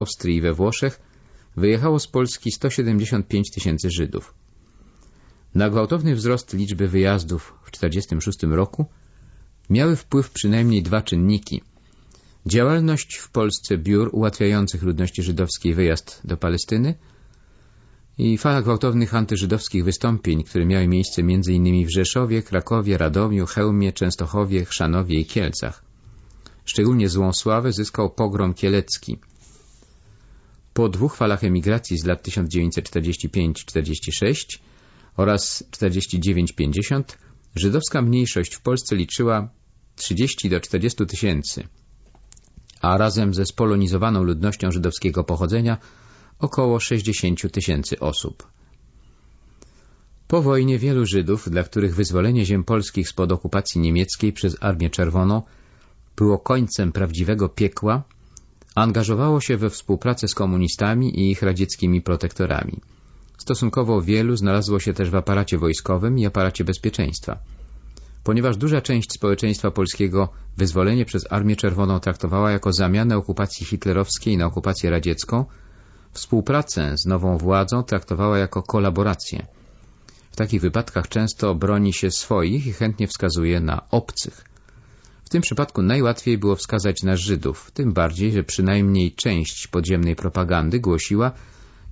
Austrii i we Włoszech wyjechało z Polski 175 tysięcy Żydów. Na gwałtowny wzrost liczby wyjazdów w 1946 roku miały wpływ przynajmniej dwa czynniki. Działalność w Polsce biur ułatwiających ludności żydowskiej wyjazd do Palestyny i fala gwałtownych antyżydowskich wystąpień, które miały miejsce m.in. w Rzeszowie, Krakowie, Radomiu, Chełmie, Częstochowie, Chrzanowie i Kielcach. Szczególnie złą sławę zyskał pogrom kielecki. Po dwóch falach emigracji z lat 1945-46 oraz 49-50 żydowska mniejszość w Polsce liczyła 30 do 40 tysięcy, a razem ze spolonizowaną ludnością żydowskiego pochodzenia około 60 tysięcy osób. Po wojnie wielu Żydów, dla których wyzwolenie ziem polskich spod okupacji niemieckiej przez Armię Czerwoną było końcem prawdziwego piekła, angażowało się we współpracę z komunistami i ich radzieckimi protektorami. Stosunkowo wielu znalazło się też w aparacie wojskowym i aparacie bezpieczeństwa. Ponieważ duża część społeczeństwa polskiego wyzwolenie przez Armię Czerwoną traktowała jako zamianę okupacji hitlerowskiej na okupację radziecką, współpracę z nową władzą traktowała jako kolaborację. W takich wypadkach często broni się swoich i chętnie wskazuje na obcych. W tym przypadku najłatwiej było wskazać na Żydów, tym bardziej, że przynajmniej część podziemnej propagandy głosiła,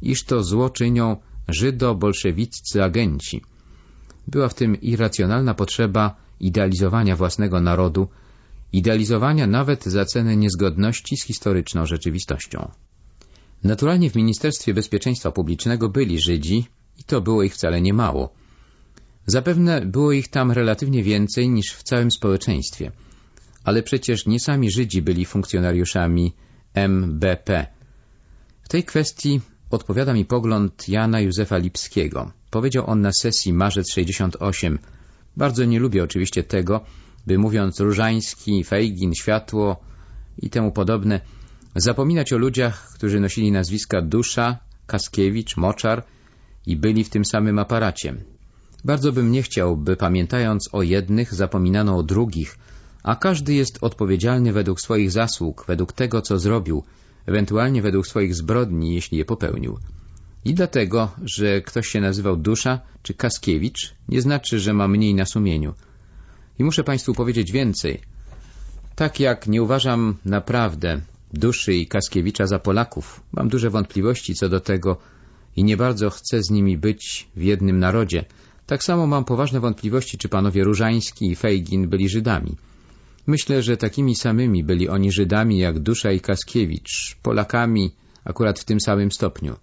iż to zło czynią żydo-bolszewiccy agenci. Była w tym irracjonalna potrzeba idealizowania własnego narodu, idealizowania nawet za cenę niezgodności z historyczną rzeczywistością. Naturalnie w Ministerstwie Bezpieczeństwa Publicznego byli Żydzi i to było ich wcale nie mało. Zapewne było ich tam relatywnie więcej niż w całym społeczeństwie. Ale przecież nie sami Żydzi byli funkcjonariuszami MBP. W tej kwestii odpowiada mi pogląd Jana Józefa Lipskiego. Powiedział on na sesji marzec 68. Bardzo nie lubię oczywiście tego, by mówiąc Różański, Fejgin, Światło i temu podobne, zapominać o ludziach, którzy nosili nazwiska Dusza, Kaskiewicz, Moczar i byli w tym samym aparacie. Bardzo bym nie chciał, by pamiętając o jednych, zapominano o drugich, a każdy jest odpowiedzialny według swoich zasług, według tego, co zrobił, ewentualnie według swoich zbrodni, jeśli je popełnił. I dlatego, że ktoś się nazywał Dusza czy Kaskiewicz, nie znaczy, że ma mniej na sumieniu. I muszę Państwu powiedzieć więcej. Tak jak nie uważam naprawdę Duszy i Kaskiewicza za Polaków, mam duże wątpliwości co do tego i nie bardzo chcę z nimi być w jednym narodzie, tak samo mam poważne wątpliwości, czy panowie Różański i Fejgin byli Żydami. Myślę, że takimi samymi byli oni Żydami jak Dusza i Kaskiewicz, Polakami akurat w tym samym stopniu.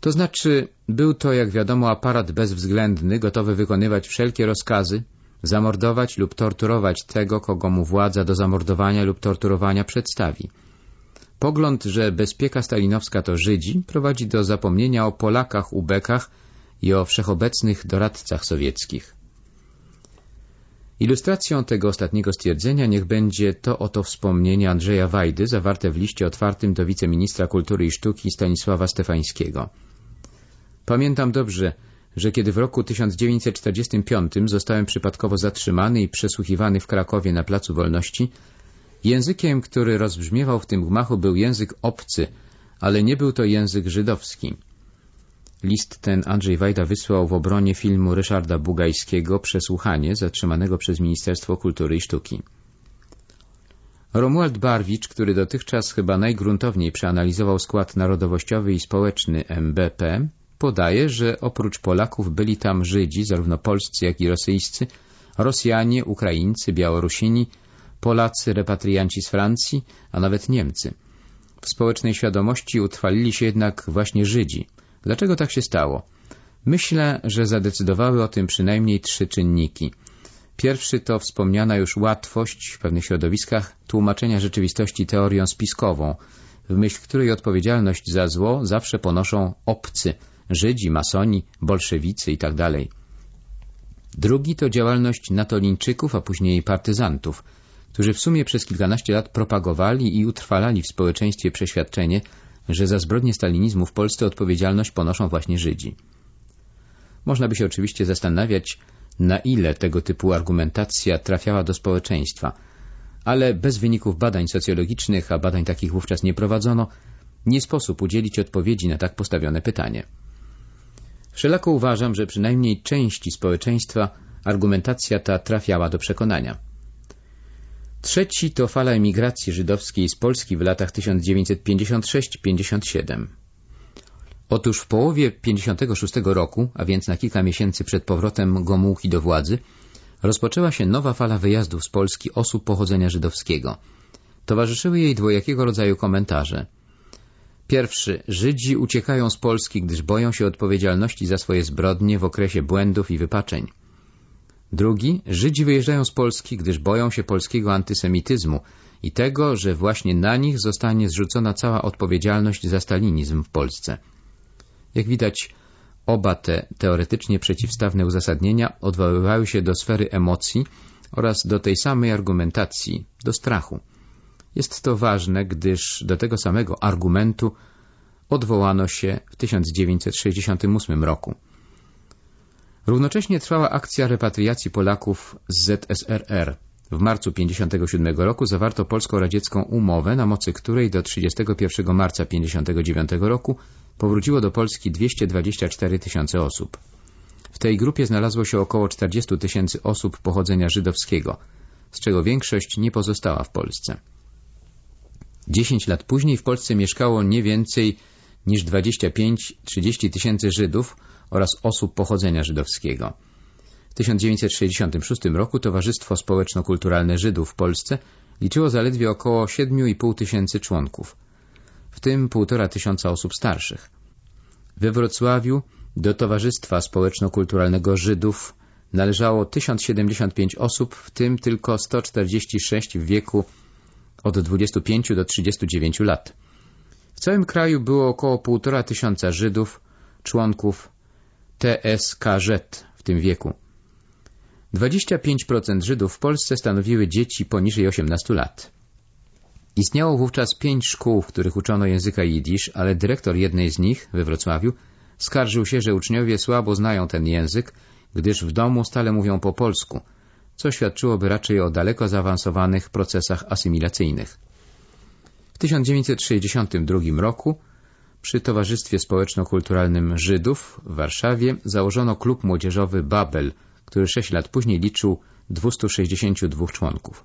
To znaczy, był to, jak wiadomo, aparat bezwzględny, gotowy wykonywać wszelkie rozkazy, zamordować lub torturować tego, kogo mu władza do zamordowania lub torturowania przedstawi. Pogląd, że bezpieka stalinowska to Żydzi, prowadzi do zapomnienia o Polakach, Ubekach i o wszechobecnych doradcach sowieckich. Ilustracją tego ostatniego stwierdzenia niech będzie to oto wspomnienie Andrzeja Wajdy zawarte w liście otwartym do wiceministra kultury i sztuki Stanisława Stefańskiego. Pamiętam dobrze, że kiedy w roku 1945 zostałem przypadkowo zatrzymany i przesłuchiwany w Krakowie na Placu Wolności, językiem, który rozbrzmiewał w tym gmachu był język obcy, ale nie był to język żydowski. List ten Andrzej Wajda wysłał w obronie filmu Ryszarda Bugajskiego Przesłuchanie, zatrzymanego przez Ministerstwo Kultury i Sztuki. Romuald Barwicz, który dotychczas chyba najgruntowniej przeanalizował skład narodowościowy i społeczny MBP, podaje, że oprócz Polaków byli tam Żydzi, zarówno polscy, jak i rosyjscy, Rosjanie, Ukraińcy, Białorusini, Polacy, repatrianci z Francji, a nawet Niemcy. W społecznej świadomości utrwalili się jednak właśnie Żydzi – Dlaczego tak się stało? Myślę, że zadecydowały o tym przynajmniej trzy czynniki. Pierwszy to wspomniana już łatwość w pewnych środowiskach tłumaczenia rzeczywistości teorią spiskową, w myśl której odpowiedzialność za zło zawsze ponoszą obcy, Żydzi, masoni, bolszewicy itd. Tak Drugi to działalność natolińczyków, a później partyzantów, którzy w sumie przez kilkanaście lat propagowali i utrwalali w społeczeństwie przeświadczenie, że za zbrodnie stalinizmu w Polsce odpowiedzialność ponoszą właśnie Żydzi. Można by się oczywiście zastanawiać, na ile tego typu argumentacja trafiała do społeczeństwa, ale bez wyników badań socjologicznych, a badań takich wówczas nie prowadzono, nie sposób udzielić odpowiedzi na tak postawione pytanie. Wszelako uważam, że przynajmniej części społeczeństwa argumentacja ta trafiała do przekonania. Trzeci to fala emigracji żydowskiej z Polski w latach 1956-57. Otóż w połowie 56 roku, a więc na kilka miesięcy przed powrotem Gomułki do władzy, rozpoczęła się nowa fala wyjazdów z Polski osób pochodzenia żydowskiego. Towarzyszyły jej dwojakiego rodzaju komentarze. Pierwszy. Żydzi uciekają z Polski, gdyż boją się odpowiedzialności za swoje zbrodnie w okresie błędów i wypaczeń. Drugi. Żydzi wyjeżdżają z Polski, gdyż boją się polskiego antysemityzmu i tego, że właśnie na nich zostanie zrzucona cała odpowiedzialność za stalinizm w Polsce. Jak widać, oba te teoretycznie przeciwstawne uzasadnienia odwoływały się do sfery emocji oraz do tej samej argumentacji, do strachu. Jest to ważne, gdyż do tego samego argumentu odwołano się w 1968 roku. Równocześnie trwała akcja repatriacji Polaków z ZSRR. W marcu 1957 roku zawarto polsko-radziecką umowę, na mocy której do 31 marca 1959 roku powróciło do Polski 224 tysiące osób. W tej grupie znalazło się około 40 tysięcy osób pochodzenia żydowskiego, z czego większość nie pozostała w Polsce. Dziesięć lat później w Polsce mieszkało nie więcej niż 25-30 tysięcy Żydów oraz osób pochodzenia żydowskiego. W 1966 roku Towarzystwo Społeczno-Kulturalne Żydów w Polsce liczyło zaledwie około 7,5 tysięcy członków, w tym półtora tysiąca osób starszych. We Wrocławiu do Towarzystwa Społeczno-Kulturalnego Żydów należało 1075 osób, w tym tylko 146 w wieku od 25 do 39 lat. W całym kraju było około półtora tysiąca Żydów, członków TSKZ w tym wieku. 25% Żydów w Polsce stanowiły dzieci poniżej 18 lat. Istniało wówczas pięć szkół, w których uczono języka jidysz, ale dyrektor jednej z nich, we Wrocławiu, skarżył się, że uczniowie słabo znają ten język, gdyż w domu stale mówią po polsku, co świadczyłoby raczej o daleko zaawansowanych procesach asymilacyjnych. W 1962 roku przy Towarzystwie Społeczno-Kulturalnym Żydów w Warszawie założono klub młodzieżowy Babel, który sześć lat później liczył 262 członków.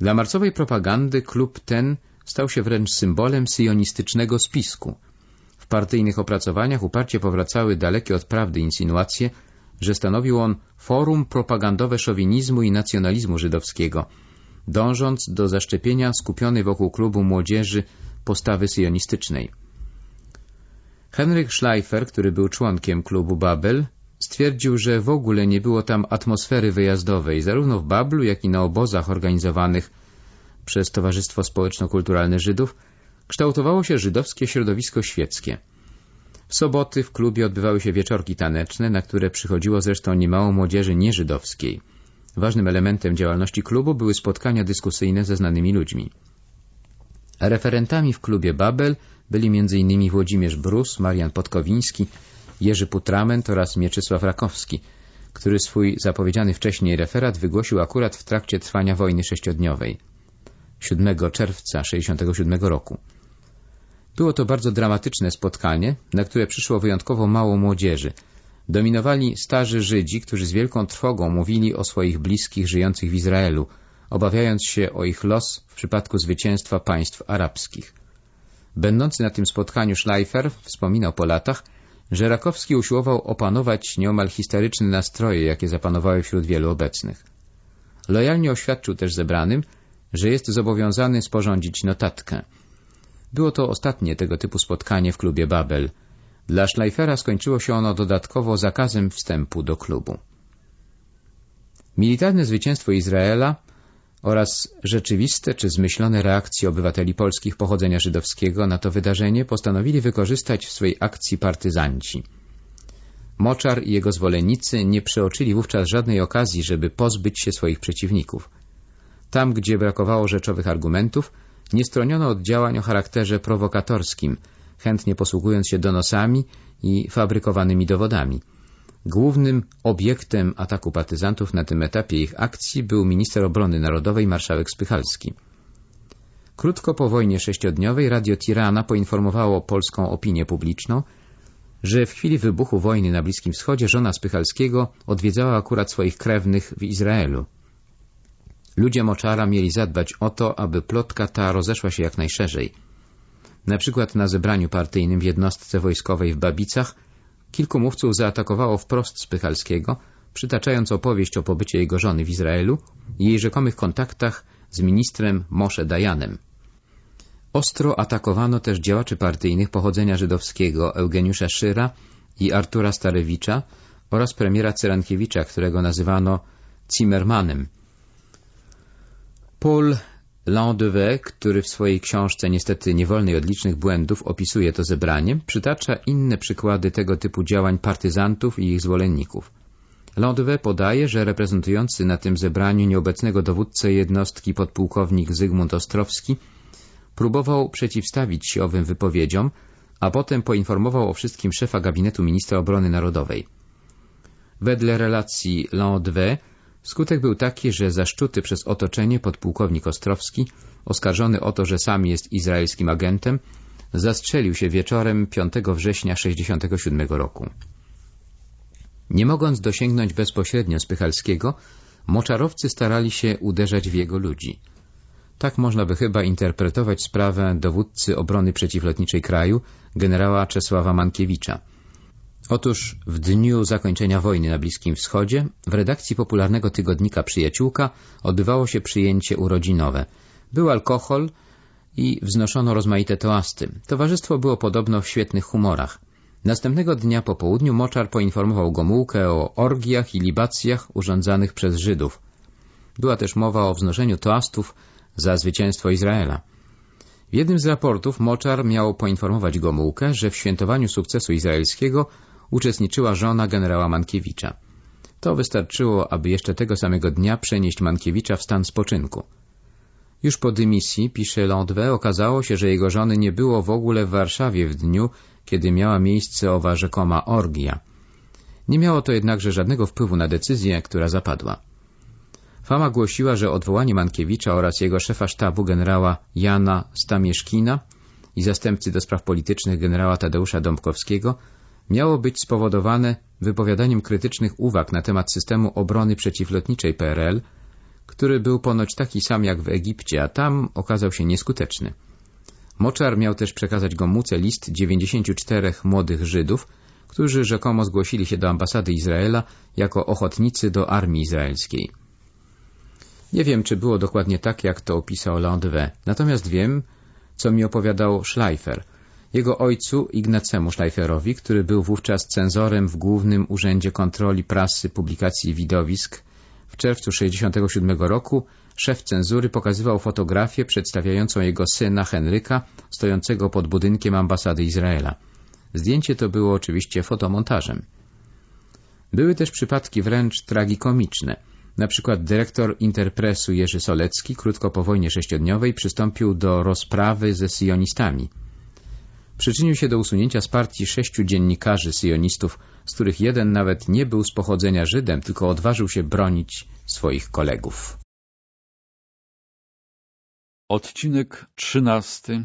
Dla marcowej propagandy klub ten stał się wręcz symbolem syjonistycznego spisku. W partyjnych opracowaniach uparcie powracały dalekie od prawdy insynuacje, że stanowił on forum propagandowe szowinizmu i nacjonalizmu żydowskiego, dążąc do zaszczepienia skupionej wokół klubu młodzieży postawy syjonistycznej. Henryk Schleifer, który był członkiem klubu Babel, stwierdził, że w ogóle nie było tam atmosfery wyjazdowej, zarówno w Bablu, jak i na obozach organizowanych przez Towarzystwo Społeczno-Kulturalne Żydów, kształtowało się żydowskie środowisko świeckie. W soboty w klubie odbywały się wieczorki taneczne, na które przychodziło zresztą niemało młodzieży nieżydowskiej. Ważnym elementem działalności klubu były spotkania dyskusyjne ze znanymi ludźmi. Referentami w klubie Babel byli m.in. Włodzimierz Brus, Marian Podkowiński, Jerzy Putrament oraz Mieczysław Rakowski, który swój zapowiedziany wcześniej referat wygłosił akurat w trakcie trwania wojny sześciodniowej 7 czerwca 1967 roku. Było to bardzo dramatyczne spotkanie, na które przyszło wyjątkowo mało młodzieży. Dominowali starzy Żydzi, którzy z wielką trwogą mówili o swoich bliskich żyjących w Izraelu, obawiając się o ich los w przypadku zwycięstwa państw arabskich. Będący na tym spotkaniu Schleifer wspominał po latach, że Rakowski usiłował opanować nieomal historyczne nastroje, jakie zapanowały wśród wielu obecnych. Lojalnie oświadczył też zebranym, że jest zobowiązany sporządzić notatkę. Było to ostatnie tego typu spotkanie w klubie Babel. Dla Schleifera skończyło się ono dodatkowo zakazem wstępu do klubu. Militarne zwycięstwo Izraela oraz rzeczywiste czy zmyślone reakcje obywateli polskich pochodzenia żydowskiego na to wydarzenie postanowili wykorzystać w swej akcji partyzanci. Moczar i jego zwolennicy nie przeoczyli wówczas żadnej okazji, żeby pozbyć się swoich przeciwników. Tam, gdzie brakowało rzeczowych argumentów, nie stroniono od działań o charakterze prowokatorskim, chętnie posługując się donosami i fabrykowanymi dowodami. Głównym obiektem ataku partyzantów na tym etapie ich akcji był minister obrony narodowej marszałek Spychalski. Krótko po wojnie sześciodniowej Radio Tirana poinformowało polską opinię publiczną, że w chwili wybuchu wojny na Bliskim Wschodzie żona Spychalskiego odwiedzała akurat swoich krewnych w Izraelu. Ludzie Moczara mieli zadbać o to, aby plotka ta rozeszła się jak najszerzej. Na przykład na zebraniu partyjnym w jednostce wojskowej w Babicach kilku mówców zaatakowało wprost Spychalskiego, przytaczając opowieść o pobycie jego żony w Izraelu i jej rzekomych kontaktach z ministrem Moshe Dayanem. Ostro atakowano też działaczy partyjnych pochodzenia żydowskiego Eugeniusza Szyra i Artura Starewicza oraz premiera Cyrankiewicza, którego nazywano Zimmermanem. Paul Landeveux, który w swojej książce niestety niewolnej od licznych błędów opisuje to zebranie, przytacza inne przykłady tego typu działań partyzantów i ich zwolenników. Landeveux podaje, że reprezentujący na tym zebraniu nieobecnego dowódcę jednostki podpułkownik Zygmunt Ostrowski próbował przeciwstawić się owym wypowiedziom, a potem poinformował o wszystkim szefa gabinetu ministra obrony narodowej. Wedle relacji Landeveux skutek był taki, że zaszczuty przez otoczenie podpułkownik Ostrowski, oskarżony o to, że sam jest izraelskim agentem, zastrzelił się wieczorem 5 września 1967 roku. Nie mogąc dosięgnąć bezpośrednio Spychalskiego, moczarowcy starali się uderzać w jego ludzi. Tak można by chyba interpretować sprawę dowódcy obrony przeciwlotniczej kraju, generała Czesława Mankiewicza. Otóż w dniu zakończenia wojny na Bliskim Wschodzie w redakcji popularnego tygodnika Przyjaciółka odbywało się przyjęcie urodzinowe. Był alkohol i wznoszono rozmaite toasty. Towarzystwo było podobno w świetnych humorach. Następnego dnia po południu Moczar poinformował Gomułkę o orgiach i libacjach urządzanych przez Żydów. Była też mowa o wznoszeniu toastów za zwycięstwo Izraela. W jednym z raportów Moczar miał poinformować Gomułkę, że w świętowaniu sukcesu izraelskiego uczestniczyła żona generała Mankiewicza. To wystarczyło, aby jeszcze tego samego dnia przenieść Mankiewicza w stan spoczynku. Już po dymisji, pisze Landwe, okazało się, że jego żony nie było w ogóle w Warszawie w dniu, kiedy miała miejsce owa rzekoma orgia. Nie miało to jednakże żadnego wpływu na decyzję, która zapadła. Fama głosiła, że odwołanie Mankiewicza oraz jego szefa sztabu generała Jana Stamieszkina i zastępcy do spraw politycznych generała Tadeusza Dąbkowskiego miało być spowodowane wypowiadaniem krytycznych uwag na temat systemu obrony przeciwlotniczej PRL, który był ponoć taki sam jak w Egipcie, a tam okazał się nieskuteczny. Moczar miał też przekazać Gomuce list 94 młodych Żydów, którzy rzekomo zgłosili się do ambasady Izraela jako ochotnicy do armii izraelskiej. Nie wiem, czy było dokładnie tak, jak to opisał Landwe, natomiast wiem, co mi opowiadał Schleifer, jego ojcu Ignacemu Schleiferowi, który był wówczas cenzorem w Głównym Urzędzie Kontroli Prasy, Publikacji i Widowisk. W czerwcu 1967 roku szef cenzury pokazywał fotografię przedstawiającą jego syna Henryka stojącego pod budynkiem ambasady Izraela. Zdjęcie to było oczywiście fotomontażem. Były też przypadki wręcz tragikomiczne. Na przykład dyrektor Interpresu Jerzy Solecki krótko po wojnie sześciodniowej przystąpił do rozprawy ze sionistami. Przyczynił się do usunięcia z partii sześciu dziennikarzy syjonistów, z których jeden nawet nie był z pochodzenia Żydem, tylko odważył się bronić swoich kolegów. Odcinek trzynasty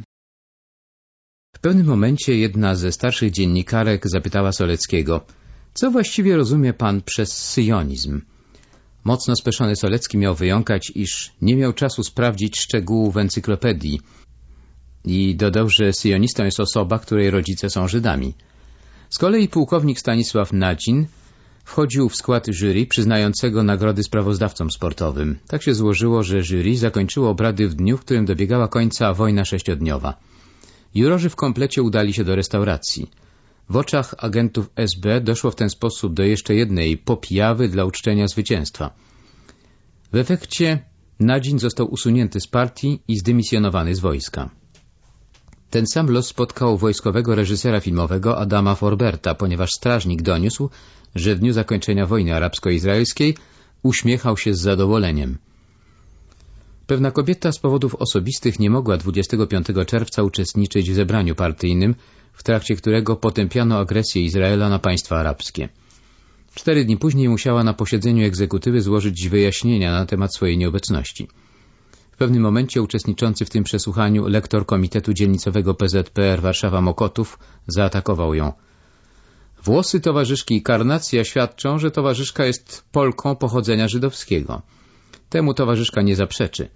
W pewnym momencie jedna ze starszych dziennikarek zapytała Soleckiego, co właściwie rozumie pan przez syjonizm? Mocno speszony Solecki miał wyjąkać, iż nie miał czasu sprawdzić szczegółów encyklopedii i dodał, że syjonistą jest osoba, której rodzice są Żydami. Z kolei pułkownik Stanisław Nadzin wchodził w skład jury przyznającego nagrody sprawozdawcom sportowym. Tak się złożyło, że jury zakończyło obrady w dniu, w którym dobiegała końca wojna sześciodniowa. Jurorzy w komplecie udali się do restauracji. W oczach agentów SB doszło w ten sposób do jeszcze jednej popijawy dla uczczenia zwycięstwa. W efekcie Nadzin został usunięty z partii i zdymisjonowany z wojska. Ten sam los spotkał wojskowego reżysera filmowego Adama Forberta, ponieważ strażnik doniósł, że w dniu zakończenia wojny arabsko-izraelskiej uśmiechał się z zadowoleniem. Pewna kobieta z powodów osobistych nie mogła 25 czerwca uczestniczyć w zebraniu partyjnym, w trakcie którego potępiano agresję Izraela na państwa arabskie. Cztery dni później musiała na posiedzeniu egzekutywy złożyć wyjaśnienia na temat swojej nieobecności. W pewnym momencie uczestniczący w tym przesłuchaniu lektor Komitetu Dzielnicowego PZPR Warszawa Mokotów zaatakował ją. Włosy towarzyszki Karnacja świadczą, że towarzyszka jest Polką pochodzenia żydowskiego. Temu towarzyszka nie zaprzeczy.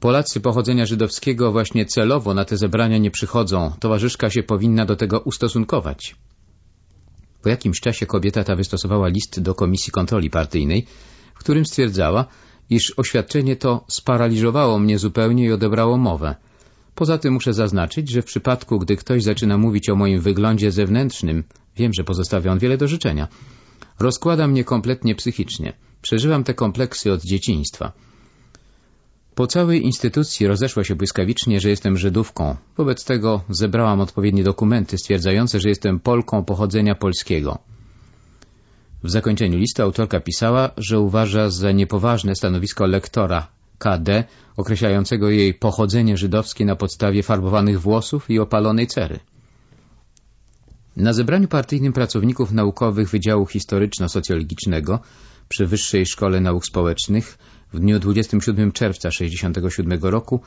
Polacy pochodzenia żydowskiego właśnie celowo na te zebrania nie przychodzą. Towarzyszka się powinna do tego ustosunkować. Po jakimś czasie kobieta ta wystosowała list do Komisji Kontroli Partyjnej, w którym stwierdzała, iż oświadczenie to sparaliżowało mnie zupełnie i odebrało mowę. Poza tym muszę zaznaczyć, że w przypadku, gdy ktoś zaczyna mówić o moim wyglądzie zewnętrznym, wiem, że pozostawia on wiele do życzenia. Rozkłada mnie kompletnie psychicznie. Przeżywam te kompleksy od dzieciństwa. Po całej instytucji rozeszła się błyskawicznie, że jestem Żydówką. Wobec tego zebrałam odpowiednie dokumenty stwierdzające, że jestem Polką pochodzenia polskiego. W zakończeniu listu autorka pisała, że uważa za niepoważne stanowisko lektora KD określającego jej pochodzenie żydowskie na podstawie farbowanych włosów i opalonej cery. Na zebraniu partyjnym pracowników naukowych Wydziału Historyczno-Socjologicznego przy Wyższej Szkole Nauk Społecznych w dniu 27 czerwca 1967 roku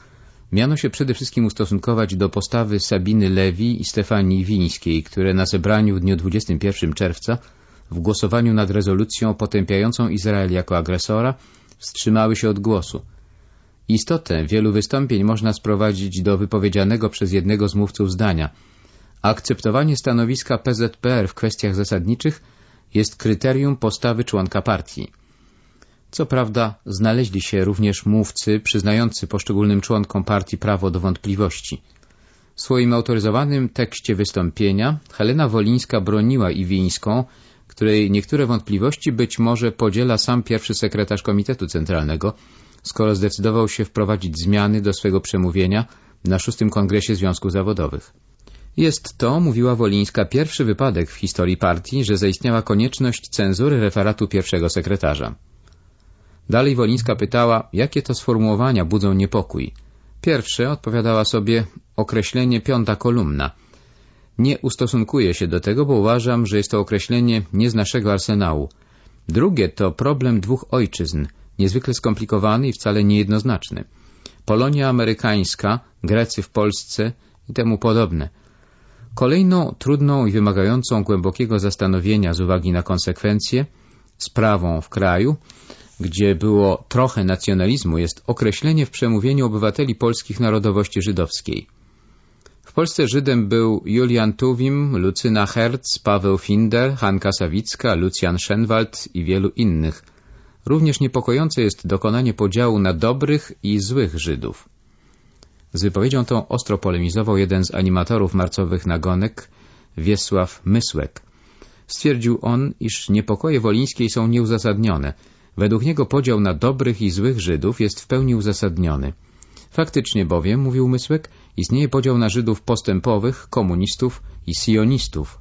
miano się przede wszystkim ustosunkować do postawy Sabiny Lewi i Stefanii Wińskiej, które na zebraniu w dniu 21 czerwca w głosowaniu nad rezolucją potępiającą Izrael jako agresora wstrzymały się od głosu. Istotę wielu wystąpień można sprowadzić do wypowiedzianego przez jednego z mówców zdania. Akceptowanie stanowiska PZPR w kwestiach zasadniczych jest kryterium postawy członka partii. Co prawda znaleźli się również mówcy przyznający poszczególnym członkom partii prawo do wątpliwości. W swoim autoryzowanym tekście wystąpienia Helena Wolińska broniła Iwińską, której niektóre wątpliwości być może podziela sam pierwszy sekretarz Komitetu Centralnego, skoro zdecydował się wprowadzić zmiany do swego przemówienia na szóstym kongresie Związków Zawodowych. Jest to, mówiła Wolińska, pierwszy wypadek w historii partii, że zaistniała konieczność cenzury referatu pierwszego sekretarza. Dalej Wolińska pytała, jakie to sformułowania budzą niepokój. Pierwsze, odpowiadała sobie, określenie piąta kolumna. Nie ustosunkuję się do tego, bo uważam, że jest to określenie nie z naszego arsenału. Drugie to problem dwóch ojczyzn, niezwykle skomplikowany i wcale niejednoznaczny. Polonia amerykańska, Grecy w Polsce i temu podobne. Kolejną trudną i wymagającą głębokiego zastanowienia z uwagi na konsekwencje sprawą w kraju gdzie było trochę nacjonalizmu, jest określenie w przemówieniu obywateli polskich narodowości żydowskiej. W Polsce Żydem był Julian Tuwim, Lucyna Herz, Paweł Finder, Hanka Sawicka, Lucjan Schenwald i wielu innych. Również niepokojące jest dokonanie podziału na dobrych i złych Żydów. Z wypowiedzią tą ostro polemizował jeden z animatorów marcowych nagonek, Wiesław Mysłek. Stwierdził on, iż niepokoje Wolińskiej są nieuzasadnione – Według niego podział na dobrych i złych Żydów jest w pełni uzasadniony. Faktycznie bowiem, mówił Mysłek, istnieje podział na Żydów postępowych, komunistów i sionistów.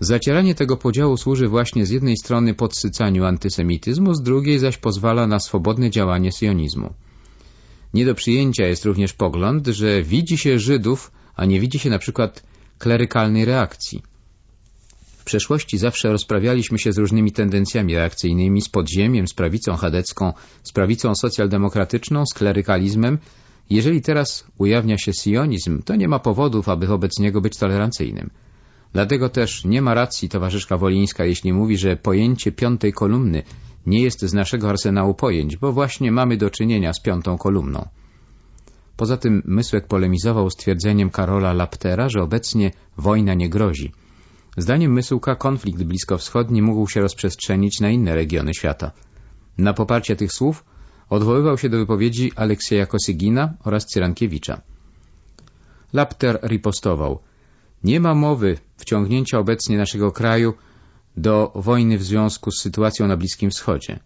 Zacieranie tego podziału służy właśnie z jednej strony podsycaniu antysemityzmu, z drugiej zaś pozwala na swobodne działanie sionizmu. Nie do przyjęcia jest również pogląd, że widzi się Żydów, a nie widzi się na przykład klerykalnej reakcji. W przeszłości zawsze rozprawialiśmy się z różnymi tendencjami reakcyjnymi, z podziemiem, z prawicą chadecką, z prawicą socjaldemokratyczną, z klerykalizmem. Jeżeli teraz ujawnia się sionizm, to nie ma powodów, aby wobec niego być tolerancyjnym. Dlatego też nie ma racji towarzyszka Wolińska, jeśli mówi, że pojęcie piątej kolumny nie jest z naszego arsenału pojęć, bo właśnie mamy do czynienia z piątą kolumną. Poza tym Mysłek polemizował z twierdzeniem Karola Laptera, że obecnie wojna nie grozi. Zdaniem Mysłka konflikt bliskowschodni mógł się rozprzestrzenić na inne regiony świata. Na poparcie tych słów odwoływał się do wypowiedzi Aleksieja Kosygina oraz Cyrankiewicza. Lapter ripostował. Nie ma mowy wciągnięcia obecnie naszego kraju do wojny w związku z sytuacją na Bliskim Wschodzie.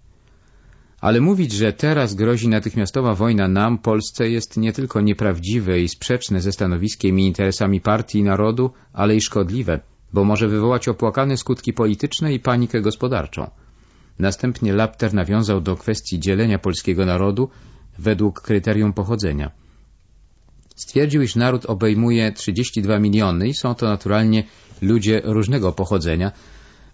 Ale mówić, że teraz grozi natychmiastowa wojna nam, Polsce, jest nie tylko nieprawdziwe i sprzeczne ze stanowiskiem i interesami partii i narodu, ale i szkodliwe – bo może wywołać opłakane skutki polityczne i panikę gospodarczą. Następnie Lapter nawiązał do kwestii dzielenia polskiego narodu według kryterium pochodzenia. Stwierdził, iż naród obejmuje 32 miliony i są to naturalnie ludzie różnego pochodzenia,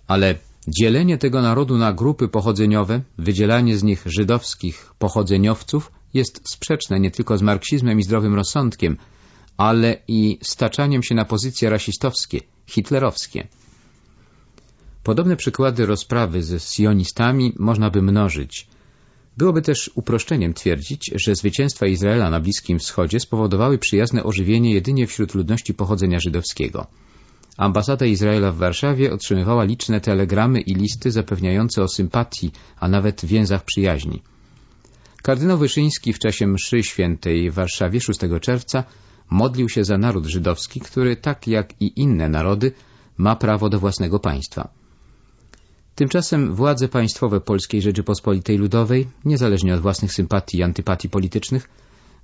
ale Dzielenie tego narodu na grupy pochodzeniowe, wydzielanie z nich żydowskich pochodzeniowców jest sprzeczne nie tylko z marksizmem i zdrowym rozsądkiem, ale i staczaniem się na pozycje rasistowskie, hitlerowskie. Podobne przykłady rozprawy ze sionistami można by mnożyć. Byłoby też uproszczeniem twierdzić, że zwycięstwa Izraela na Bliskim Wschodzie spowodowały przyjazne ożywienie jedynie wśród ludności pochodzenia żydowskiego. Ambasada Izraela w Warszawie otrzymywała liczne telegramy i listy zapewniające o sympatii, a nawet więzach przyjaźni. Kardynał Wyszyński w czasie mszy świętej w Warszawie 6 czerwca modlił się za naród żydowski, który, tak jak i inne narody, ma prawo do własnego państwa. Tymczasem władze państwowe Polskiej Rzeczypospolitej Ludowej, niezależnie od własnych sympatii i antypatii politycznych,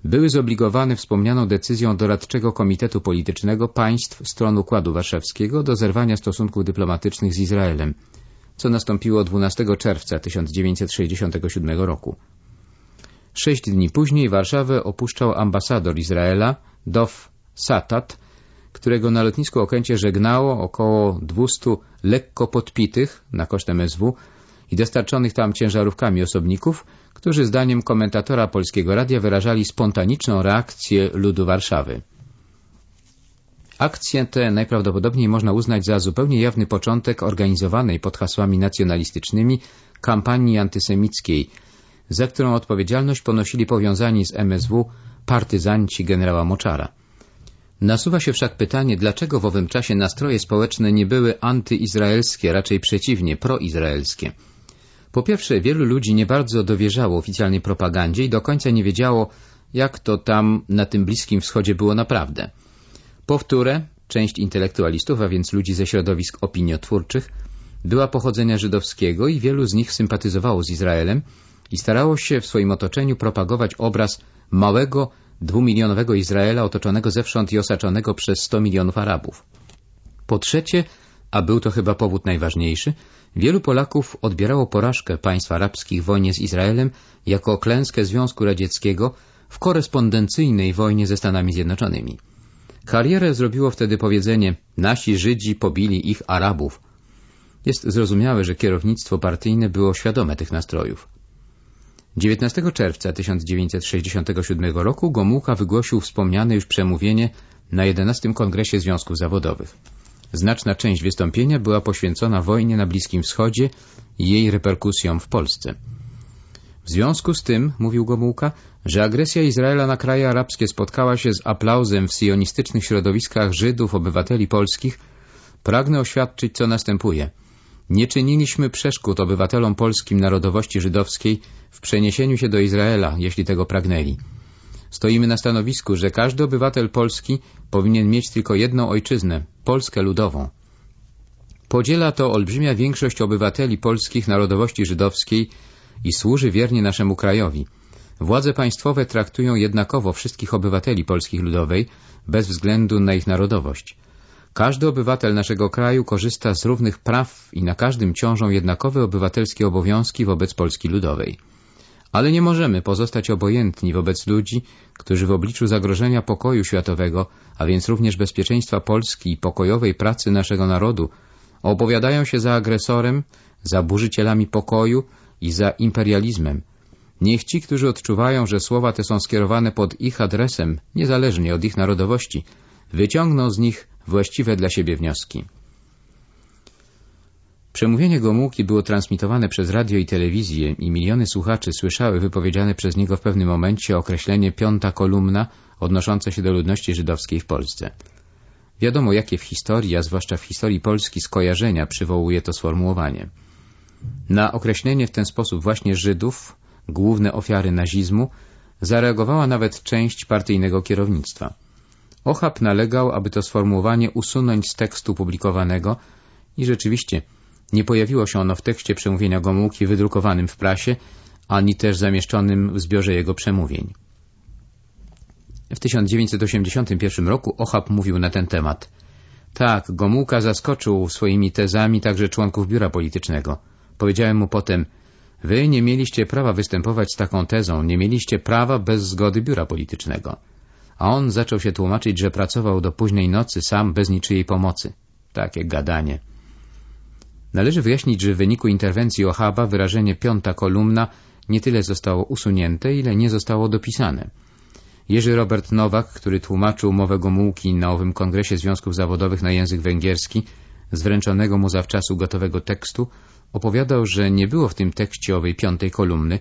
były zobligowane wspomnianą decyzją doradczego Komitetu Politycznego państw stron Układu Warszawskiego do zerwania stosunków dyplomatycznych z Izraelem, co nastąpiło 12 czerwca 1967 roku. Sześć dni później Warszawę opuszczał ambasador Izraela, Dov Satat, którego na lotnisku Okęcie żegnało około 200 lekko podpitych na koszt MSW i dostarczonych tam ciężarówkami osobników, którzy zdaniem komentatora Polskiego Radia wyrażali spontaniczną reakcję ludu Warszawy. Akcję tę najprawdopodobniej można uznać za zupełnie jawny początek organizowanej pod hasłami nacjonalistycznymi kampanii antysemickiej, za którą odpowiedzialność ponosili powiązani z MSW partyzanci generała Moczara. Nasuwa się wszak pytanie, dlaczego w owym czasie nastroje społeczne nie były antyizraelskie, raczej przeciwnie, proizraelskie. Po pierwsze, wielu ludzi nie bardzo dowierzało oficjalnej propagandzie i do końca nie wiedziało, jak to tam na tym Bliskim Wschodzie było naprawdę. Po wtóre, część intelektualistów, a więc ludzi ze środowisk opiniotwórczych, była pochodzenia żydowskiego i wielu z nich sympatyzowało z Izraelem i starało się w swoim otoczeniu propagować obraz małego, dwumilionowego Izraela otoczonego zewsząd i osaczonego przez 100 milionów Arabów. Po trzecie, a był to chyba powód najważniejszy, wielu Polaków odbierało porażkę państw arabskich w wojnie z Izraelem jako klęskę Związku Radzieckiego w korespondencyjnej wojnie ze Stanami Zjednoczonymi. Karierę zrobiło wtedy powiedzenie nasi Żydzi pobili ich Arabów. Jest zrozumiałe, że kierownictwo partyjne było świadome tych nastrojów. 19 czerwca 1967 roku Gomułka wygłosił wspomniane już przemówienie na 11 Kongresie Związków Zawodowych. Znaczna część wystąpienia była poświęcona wojnie na Bliskim Wschodzie i jej reperkusjom w Polsce. W związku z tym, mówił Gomułka, że agresja Izraela na kraje arabskie spotkała się z aplauzem w sionistycznych środowiskach Żydów, obywateli polskich, pragnę oświadczyć, co następuje – nie czyniliśmy przeszkód obywatelom polskim narodowości żydowskiej w przeniesieniu się do Izraela, jeśli tego pragnęli. Stoimy na stanowisku, że każdy obywatel Polski powinien mieć tylko jedną ojczyznę, Polskę ludową. Podziela to olbrzymia większość obywateli polskich narodowości żydowskiej i służy wiernie naszemu krajowi. Władze państwowe traktują jednakowo wszystkich obywateli Polskich Ludowej, bez względu na ich narodowość. Każdy obywatel naszego kraju korzysta z równych praw i na każdym ciążą jednakowe obywatelskie obowiązki wobec Polski Ludowej. Ale nie możemy pozostać obojętni wobec ludzi, którzy w obliczu zagrożenia pokoju światowego, a więc również bezpieczeństwa Polski i pokojowej pracy naszego narodu, opowiadają się za agresorem, za burzycielami pokoju i za imperializmem. Niech ci, którzy odczuwają, że słowa te są skierowane pod ich adresem, niezależnie od ich narodowości, wyciągną z nich właściwe dla siebie wnioski. Przemówienie Gomułki było transmitowane przez radio i telewizję i miliony słuchaczy słyszały wypowiedziane przez niego w pewnym momencie określenie piąta kolumna odnoszące się do ludności żydowskiej w Polsce. Wiadomo, jakie w historii, a zwłaszcza w historii Polski, skojarzenia przywołuje to sformułowanie. Na określenie w ten sposób właśnie Żydów, główne ofiary nazizmu, zareagowała nawet część partyjnego kierownictwa. Ochab nalegał, aby to sformułowanie usunąć z tekstu publikowanego i rzeczywiście nie pojawiło się ono w tekście przemówienia Gomułki wydrukowanym w prasie, ani też zamieszczonym w zbiorze jego przemówień. W 1981 roku Ochab mówił na ten temat. Tak, Gomułka zaskoczył swoimi tezami także członków biura politycznego. Powiedziałem mu potem, wy nie mieliście prawa występować z taką tezą, nie mieliście prawa bez zgody biura politycznego a on zaczął się tłumaczyć, że pracował do późnej nocy sam bez niczyjej pomocy. Takie gadanie. Należy wyjaśnić, że w wyniku interwencji Ohaba wyrażenie piąta kolumna nie tyle zostało usunięte, ile nie zostało dopisane. Jerzy Robert Nowak, który tłumaczył mowę Gomułki na owym Kongresie Związków Zawodowych na język węgierski z wręczonego mu zawczasu gotowego tekstu, opowiadał, że nie było w tym tekście owej piątej kolumny,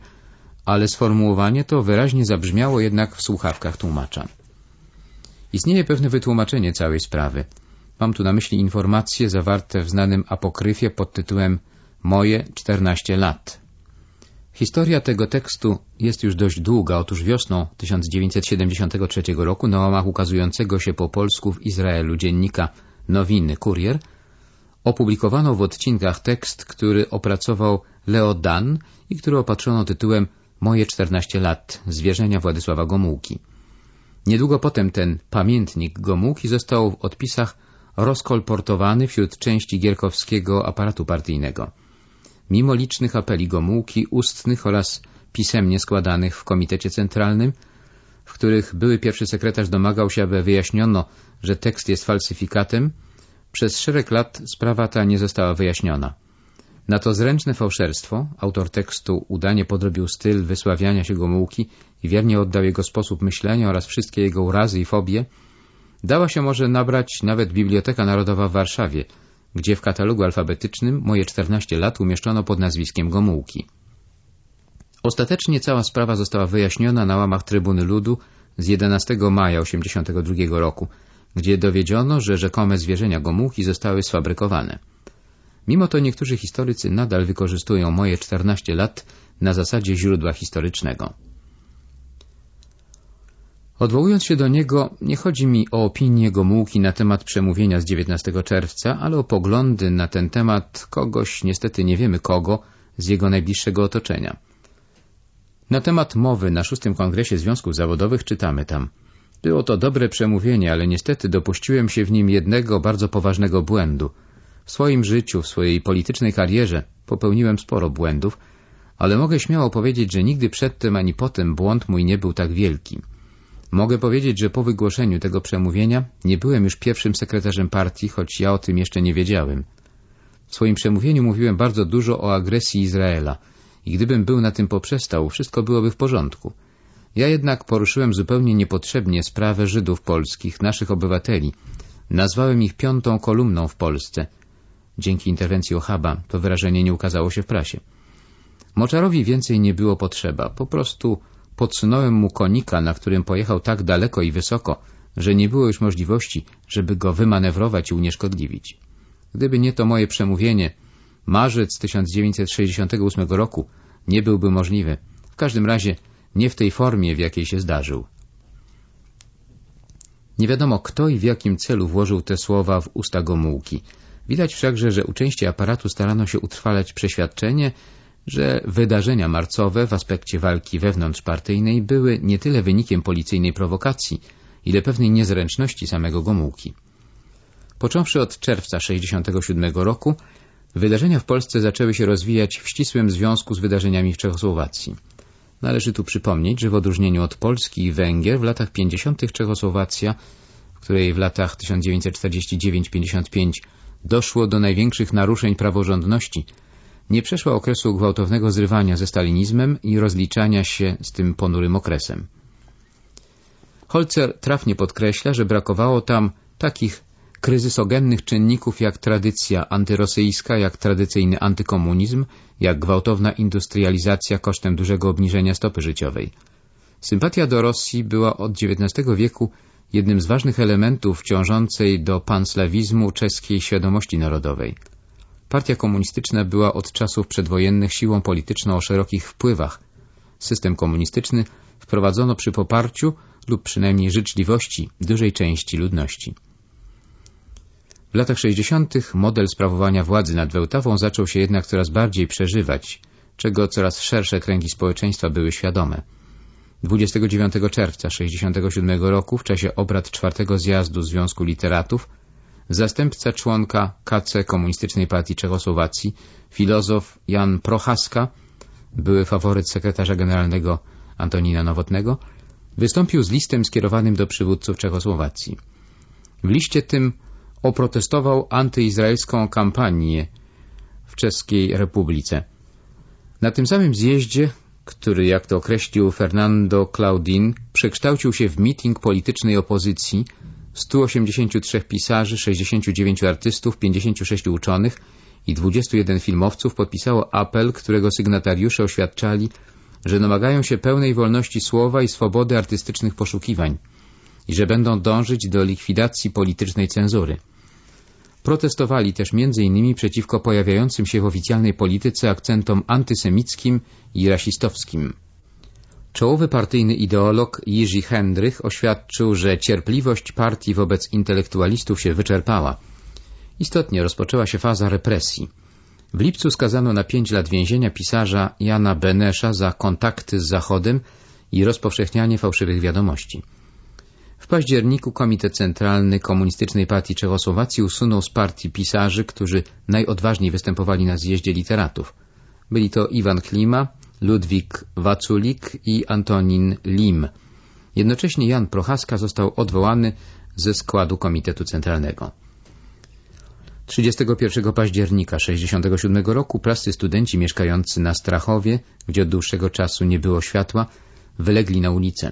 ale sformułowanie to wyraźnie zabrzmiało jednak w słuchawkach tłumacza. Istnieje pewne wytłumaczenie całej sprawy. Mam tu na myśli informacje zawarte w znanym apokryfie pod tytułem Moje 14 lat. Historia tego tekstu jest już dość długa. Otóż wiosną 1973 roku na łamach ukazującego się po polsku w Izraelu dziennika Nowiny Kurier opublikowano w odcinkach tekst, który opracował Leo Dan i który opatrzono tytułem Moje 14 lat zwierzenia Władysława Gomułki. Niedługo potem ten pamiętnik Gomułki został w odpisach rozkolportowany wśród części gierkowskiego aparatu partyjnego. Mimo licznych apeli Gomułki, ustnych oraz pisemnie składanych w Komitecie Centralnym, w których były pierwszy sekretarz domagał się, aby wyjaśniono, że tekst jest falsyfikatem, przez szereg lat sprawa ta nie została wyjaśniona. Na to zręczne fałszerstwo autor tekstu udanie podrobił styl wysławiania się Gomułki i wiernie oddał jego sposób myślenia oraz wszystkie jego urazy i fobie, dała się może nabrać nawet Biblioteka Narodowa w Warszawie, gdzie w katalogu alfabetycznym moje 14 lat umieszczono pod nazwiskiem Gomułki. Ostatecznie cała sprawa została wyjaśniona na łamach Trybuny Ludu z 11 maja 1982 roku, gdzie dowiedziono, że rzekome zwierzenia Gomułki zostały sfabrykowane. Mimo to niektórzy historycy nadal wykorzystują moje 14 lat na zasadzie źródła historycznego. Odwołując się do niego, nie chodzi mi o opinię Gomułki na temat przemówienia z 19 czerwca, ale o poglądy na ten temat kogoś, niestety nie wiemy kogo, z jego najbliższego otoczenia. Na temat mowy na szóstym kongresie Związków Zawodowych czytamy tam. Było to dobre przemówienie, ale niestety dopuściłem się w nim jednego bardzo poważnego błędu. W swoim życiu, w swojej politycznej karierze popełniłem sporo błędów, ale mogę śmiało powiedzieć, że nigdy przedtem ani potem błąd mój nie był tak wielki. Mogę powiedzieć, że po wygłoszeniu tego przemówienia nie byłem już pierwszym sekretarzem partii, choć ja o tym jeszcze nie wiedziałem. W swoim przemówieniu mówiłem bardzo dużo o agresji Izraela i gdybym był na tym poprzestał, wszystko byłoby w porządku. Ja jednak poruszyłem zupełnie niepotrzebnie sprawę Żydów polskich, naszych obywateli. Nazwałem ich piątą kolumną w Polsce. Dzięki interwencji Ochaba to wyrażenie nie ukazało się w prasie. Moczarowi więcej nie było potrzeba. Po prostu podsunąłem mu konika, na którym pojechał tak daleko i wysoko, że nie było już możliwości, żeby go wymanewrować i unieszkodliwić. Gdyby nie to moje przemówienie, marzec 1968 roku nie byłby możliwy. W każdym razie nie w tej formie, w jakiej się zdarzył. Nie wiadomo kto i w jakim celu włożył te słowa w usta Gomułki. Widać wszakże, że u części aparatu starano się utrwalać przeświadczenie, że wydarzenia marcowe w aspekcie walki wewnątrzpartyjnej były nie tyle wynikiem policyjnej prowokacji, ile pewnej niezręczności samego Gomułki. Począwszy od czerwca 1967 roku, wydarzenia w Polsce zaczęły się rozwijać w ścisłym związku z wydarzeniami w Czechosłowacji. Należy tu przypomnieć, że w odróżnieniu od Polski i Węgier w latach 50. Czechosłowacja, w której w latach 1949-55 doszło do największych naruszeń praworządności, nie przeszła okresu gwałtownego zrywania ze stalinizmem i rozliczania się z tym ponurym okresem. Holzer trafnie podkreśla, że brakowało tam takich kryzysogennych czynników jak tradycja antyrosyjska, jak tradycyjny antykomunizm, jak gwałtowna industrializacja kosztem dużego obniżenia stopy życiowej. Sympatia do Rosji była od XIX wieku jednym z ważnych elementów ciążącej do panslawizmu czeskiej świadomości narodowej. Partia komunistyczna była od czasów przedwojennych siłą polityczną o szerokich wpływach. System komunistyczny wprowadzono przy poparciu lub przynajmniej życzliwości dużej części ludności. W latach 60. model sprawowania władzy nad Wełtawą zaczął się jednak coraz bardziej przeżywać, czego coraz szersze kręgi społeczeństwa były świadome. 29 czerwca 1967 roku w czasie obrad czwartego zjazdu Związku Literatów zastępca członka KC Komunistycznej Partii Czechosłowacji, filozof Jan Prochaska, były faworyt sekretarza generalnego Antonina Nowotnego, wystąpił z listem skierowanym do przywódców Czechosłowacji. W liście tym oprotestował antyizraelską kampanię w Czeskiej Republice. Na tym samym zjeździe, który, jak to określił Fernando Claudin, przekształcił się w miting politycznej opozycji, 183 pisarzy, 69 artystów, 56 uczonych i 21 filmowców podpisało apel, którego sygnatariusze oświadczali, że domagają się pełnej wolności słowa i swobody artystycznych poszukiwań i że będą dążyć do likwidacji politycznej cenzury. Protestowali też m.in. przeciwko pojawiającym się w oficjalnej polityce akcentom antysemickim i rasistowskim. Czołowy partyjny ideolog Jiří Hendrych oświadczył, że cierpliwość partii wobec intelektualistów się wyczerpała. Istotnie rozpoczęła się faza represji. W lipcu skazano na pięć lat więzienia pisarza Jana Benesza za kontakty z Zachodem i rozpowszechnianie fałszywych wiadomości. W październiku Komitet Centralny Komunistycznej Partii Czechosłowacji usunął z partii pisarzy, którzy najodważniej występowali na zjeździe literatów. Byli to Iwan Klima, Ludwik Waculik i Antonin Lim. Jednocześnie Jan Prochaska został odwołany ze składu Komitetu Centralnego. 31 października 1967 roku prascy studenci mieszkający na Strachowie, gdzie od dłuższego czasu nie było światła, wylegli na ulicę.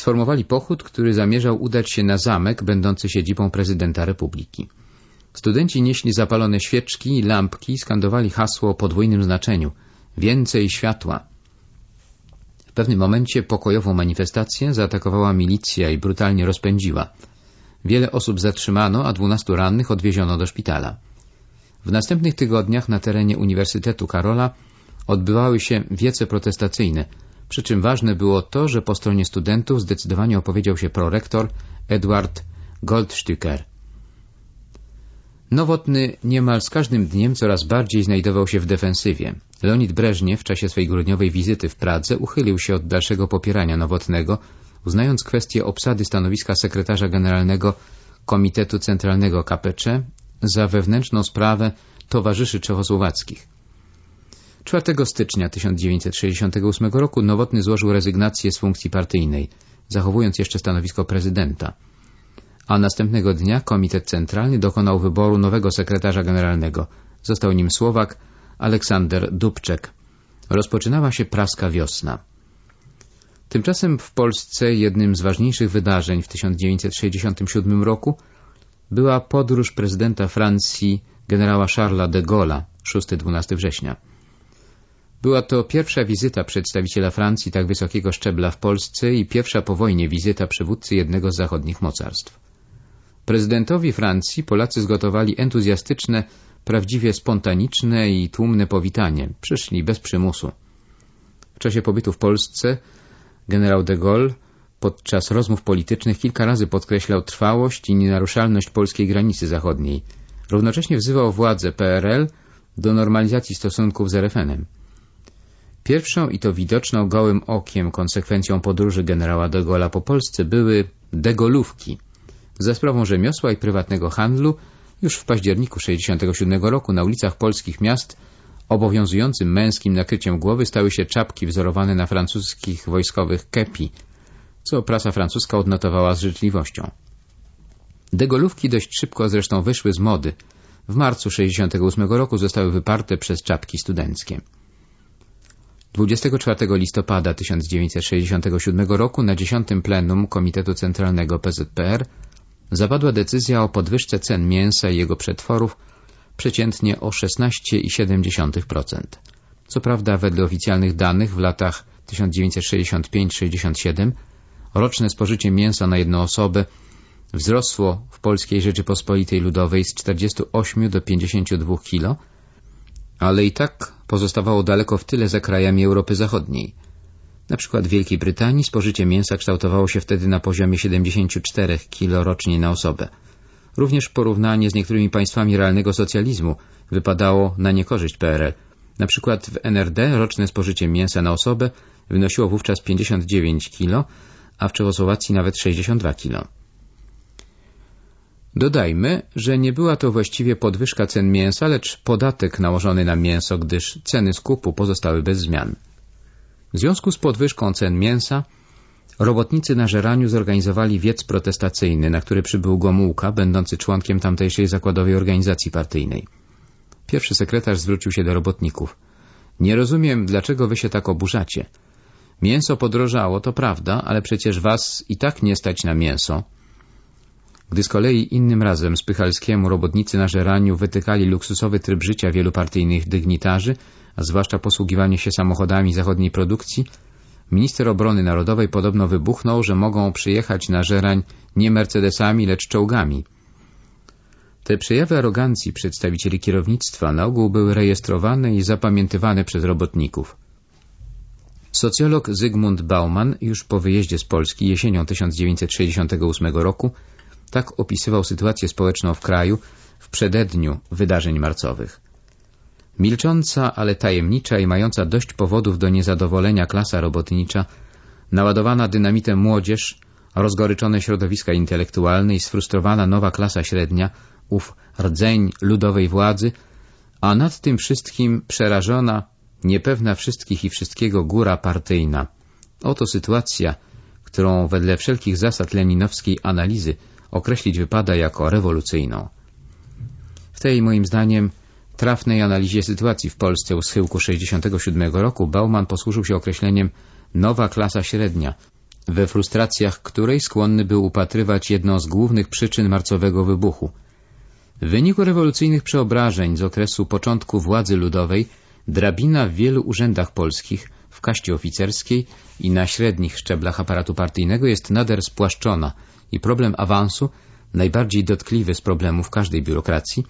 Sformowali pochód, który zamierzał udać się na zamek będący siedzibą prezydenta republiki. Studenci nieśli zapalone świeczki i lampki, skandowali hasło o podwójnym znaczeniu – więcej światła. W pewnym momencie pokojową manifestację zaatakowała milicja i brutalnie rozpędziła. Wiele osób zatrzymano, a dwunastu rannych odwieziono do szpitala. W następnych tygodniach na terenie Uniwersytetu Karola odbywały się wiece protestacyjne – przy czym ważne było to, że po stronie studentów zdecydowanie opowiedział się prorektor Edward Goldstücker. Nowotny niemal z każdym dniem coraz bardziej znajdował się w defensywie. Leonid Breżniew w czasie swej grudniowej wizyty w Pradze uchylił się od dalszego popierania Nowotnego, uznając kwestię obsady stanowiska sekretarza generalnego Komitetu Centralnego KPC za wewnętrzną sprawę towarzyszy czechosłowackich. 4 stycznia 1968 roku Nowotny złożył rezygnację z funkcji partyjnej, zachowując jeszcze stanowisko prezydenta. A następnego dnia Komitet Centralny dokonał wyboru nowego sekretarza generalnego. Został nim Słowak Aleksander Dubczek. Rozpoczynała się praska wiosna. Tymczasem w Polsce jednym z ważniejszych wydarzeń w 1967 roku była podróż prezydenta Francji generała Charlesa de Gaulle'a 6-12 września. Była to pierwsza wizyta przedstawiciela Francji tak wysokiego szczebla w Polsce i pierwsza po wojnie wizyta przywódcy jednego z zachodnich mocarstw. Prezydentowi Francji Polacy zgotowali entuzjastyczne, prawdziwie spontaniczne i tłumne powitanie. Przyszli bez przymusu. W czasie pobytu w Polsce generał de Gaulle podczas rozmów politycznych kilka razy podkreślał trwałość i nienaruszalność polskiej granicy zachodniej. Równocześnie wzywał władze PRL do normalizacji stosunków z RFN-em. Pierwszą i to widoczną gołym okiem konsekwencją podróży generała de Gaulle'a po Polsce były degolówki. Za sprawą rzemiosła i prywatnego handlu już w październiku 1967 roku na ulicach polskich miast obowiązującym męskim nakryciem głowy stały się czapki wzorowane na francuskich wojskowych kepi, co prasa francuska odnotowała z życzliwością. Degolówki dość szybko zresztą wyszły z mody. W marcu 1968 roku zostały wyparte przez czapki studenckie. 24 listopada 1967 roku na 10 plenum Komitetu Centralnego PZPR zapadła decyzja o podwyżce cen mięsa i jego przetworów przeciętnie o 16,7%. Co prawda wedle oficjalnych danych w latach 1965-67 roczne spożycie mięsa na jedną osobę wzrosło w Polskiej Rzeczypospolitej Ludowej z 48 do 52 kg, ale i tak pozostawało daleko w tyle za krajami Europy Zachodniej. Na przykład w Wielkiej Brytanii spożycie mięsa kształtowało się wtedy na poziomie 74 kg rocznie na osobę. Również porównanie z niektórymi państwami realnego socjalizmu wypadało na niekorzyść PRL. Na przykład w NRD roczne spożycie mięsa na osobę wynosiło wówczas 59 kg, a w Czechosłowacji nawet 62 kg. Dodajmy, że nie była to właściwie podwyżka cen mięsa, lecz podatek nałożony na mięso, gdyż ceny skupu pozostały bez zmian. W związku z podwyżką cen mięsa robotnicy na Żeraniu zorganizowali wiec protestacyjny, na który przybył Gomułka, będący członkiem tamtejszej zakładowej organizacji partyjnej. Pierwszy sekretarz zwrócił się do robotników. Nie rozumiem, dlaczego wy się tak oburzacie. Mięso podrożało, to prawda, ale przecież was i tak nie stać na mięso. Gdy z kolei innym razem Spychalskiemu robotnicy na żeraniu wytykali luksusowy tryb życia wielu partyjnych dygnitarzy, a zwłaszcza posługiwanie się samochodami zachodniej produkcji, minister obrony narodowej podobno wybuchnął, że mogą przyjechać na żerań nie Mercedesami, lecz czołgami. Te przejawy arogancji przedstawicieli kierownictwa na ogół były rejestrowane i zapamiętywane przez robotników. Socjolog Zygmunt Bauman już po wyjeździe z Polski jesienią 1968 roku tak opisywał sytuację społeczną w kraju w przededniu wydarzeń marcowych. Milcząca, ale tajemnicza i mająca dość powodów do niezadowolenia klasa robotnicza, naładowana dynamitem młodzież, rozgoryczone środowiska intelektualne i sfrustrowana nowa klasa średnia, ów rdzeń ludowej władzy, a nad tym wszystkim przerażona, niepewna wszystkich i wszystkiego góra partyjna. Oto sytuacja, którą wedle wszelkich zasad leninowskiej analizy określić wypada jako rewolucyjną. W tej, moim zdaniem, trafnej analizie sytuacji w Polsce u schyłku 1967 roku Bauman posłużył się określeniem nowa klasa średnia, we frustracjach której skłonny był upatrywać jedną z głównych przyczyn marcowego wybuchu. W wyniku rewolucyjnych przeobrażeń z okresu początku władzy ludowej drabina w wielu urzędach polskich, w kaście oficerskiej i na średnich szczeblach aparatu partyjnego jest nader spłaszczona i problem awansu, najbardziej dotkliwy z problemów każdej biurokracji,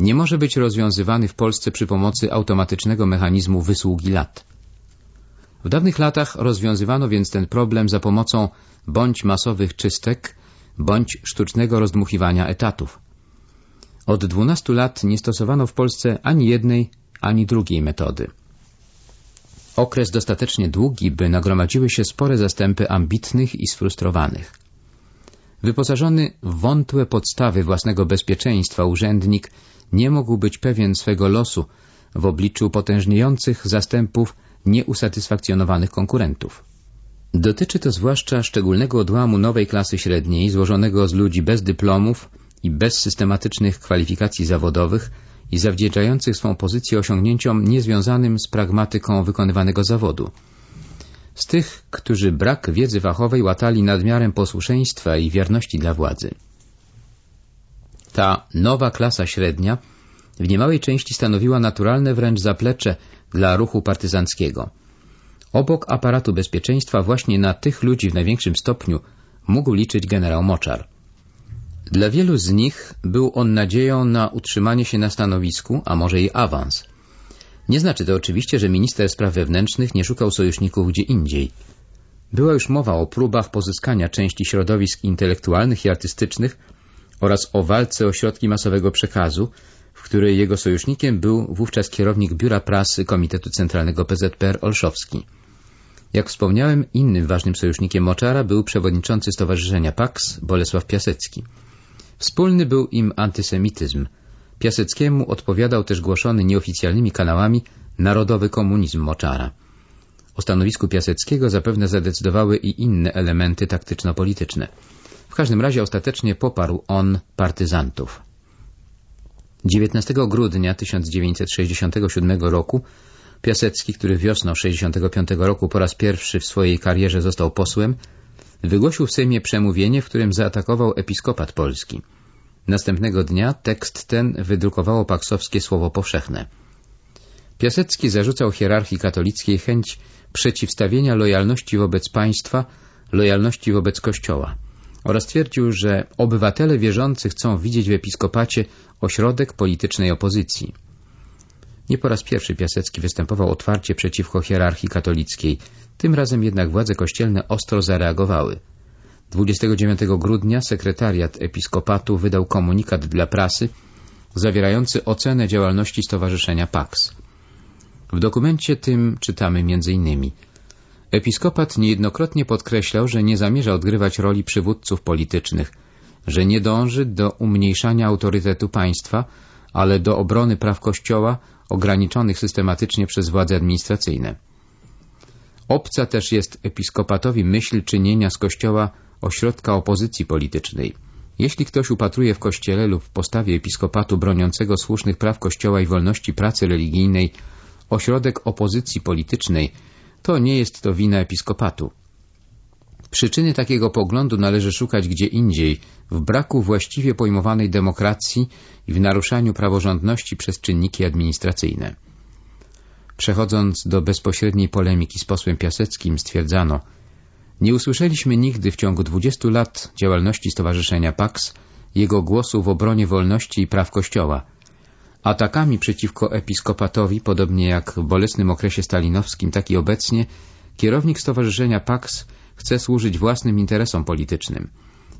nie może być rozwiązywany w Polsce przy pomocy automatycznego mechanizmu wysługi lat. W dawnych latach rozwiązywano więc ten problem za pomocą bądź masowych czystek, bądź sztucznego rozdmuchiwania etatów. Od 12 lat nie stosowano w Polsce ani jednej, ani drugiej metody. Okres dostatecznie długi, by nagromadziły się spore zastępy ambitnych i sfrustrowanych. Wyposażony w wątłe podstawy własnego bezpieczeństwa urzędnik nie mógł być pewien swego losu w obliczu potężniejących zastępów nieusatysfakcjonowanych konkurentów. Dotyczy to zwłaszcza szczególnego odłamu nowej klasy średniej, złożonego z ludzi bez dyplomów i bez systematycznych kwalifikacji zawodowych i zawdzięczających swą pozycję osiągnięciom niezwiązanym z pragmatyką wykonywanego zawodu. Z tych, którzy brak wiedzy fachowej łatali nadmiarem posłuszeństwa i wierności dla władzy. Ta nowa klasa średnia w niemałej części stanowiła naturalne wręcz zaplecze dla ruchu partyzanckiego. Obok aparatu bezpieczeństwa właśnie na tych ludzi w największym stopniu mógł liczyć generał Moczar. Dla wielu z nich był on nadzieją na utrzymanie się na stanowisku, a może i awans. Nie znaczy to oczywiście, że minister spraw wewnętrznych nie szukał sojuszników gdzie indziej. Była już mowa o próbach pozyskania części środowisk intelektualnych i artystycznych oraz o walce o środki masowego przekazu, w której jego sojusznikiem był wówczas kierownik Biura Prasy Komitetu Centralnego PZPR Olszowski. Jak wspomniałem, innym ważnym sojusznikiem Moczara był przewodniczący Stowarzyszenia PAX Bolesław Piasecki. Wspólny był im antysemityzm. Piaseckiemu odpowiadał też głoszony nieoficjalnymi kanałami narodowy komunizm Moczara. O stanowisku Piaseckiego zapewne zadecydowały i inne elementy taktyczno-polityczne. W każdym razie ostatecznie poparł on partyzantów. 19 grudnia 1967 roku Piasecki, który wiosną 65 roku po raz pierwszy w swojej karierze został posłem, wygłosił w Sejmie przemówienie, w którym zaatakował episkopat polski. Następnego dnia tekst ten wydrukowało paksowskie Słowo Powszechne. Piasecki zarzucał hierarchii katolickiej chęć przeciwstawienia lojalności wobec państwa lojalności wobec Kościoła oraz twierdził, że obywatele wierzący chcą widzieć w episkopacie ośrodek politycznej opozycji. Nie po raz pierwszy Piasecki występował otwarcie przeciwko hierarchii katolickiej, tym razem jednak władze kościelne ostro zareagowały. 29 grudnia sekretariat episkopatu wydał komunikat dla prasy zawierający ocenę działalności Stowarzyszenia PAX. W dokumencie tym czytamy m.in. Episkopat niejednokrotnie podkreślał, że nie zamierza odgrywać roli przywódców politycznych, że nie dąży do umniejszania autorytetu państwa, ale do obrony praw Kościoła ograniczonych systematycznie przez władze administracyjne. Obca też jest episkopatowi myśl czynienia z Kościoła ośrodka opozycji politycznej. Jeśli ktoś upatruje w Kościele lub w postawie episkopatu broniącego słusznych praw Kościoła i wolności pracy religijnej ośrodek opozycji politycznej, to nie jest to wina episkopatu. Przyczyny takiego poglądu należy szukać gdzie indziej, w braku właściwie pojmowanej demokracji i w naruszaniu praworządności przez czynniki administracyjne. Przechodząc do bezpośredniej polemiki z posłem Piaseckim, stwierdzano, nie usłyszeliśmy nigdy w ciągu 20 lat działalności Stowarzyszenia Pax jego głosu w obronie wolności i praw Kościoła. Atakami przeciwko episkopatowi, podobnie jak w bolesnym okresie stalinowskim, tak i obecnie, kierownik Stowarzyszenia Pax chce służyć własnym interesom politycznym.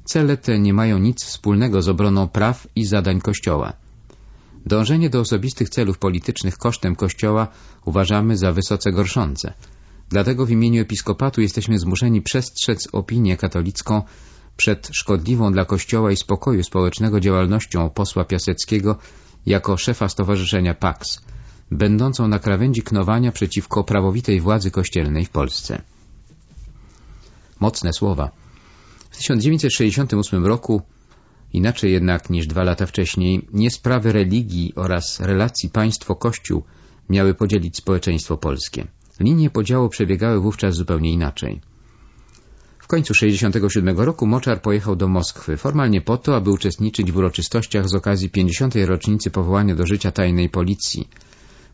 Cele te nie mają nic wspólnego z obroną praw i zadań Kościoła. Dążenie do osobistych celów politycznych kosztem Kościoła uważamy za wysoce gorszące. Dlatego w imieniu episkopatu jesteśmy zmuszeni przestrzec opinię katolicką przed szkodliwą dla Kościoła i spokoju społecznego działalnością posła Piaseckiego jako szefa Stowarzyszenia Pax, będącą na krawędzi knowania przeciwko prawowitej władzy kościelnej w Polsce. Mocne słowa. W 1968 roku, inaczej jednak niż dwa lata wcześniej, nie sprawy religii oraz relacji państwo-kościół miały podzielić społeczeństwo polskie. Linie podziału przebiegały wówczas zupełnie inaczej. W końcu 67 roku Moczar pojechał do Moskwy, formalnie po to, aby uczestniczyć w uroczystościach z okazji 50. rocznicy powołania do życia tajnej policji.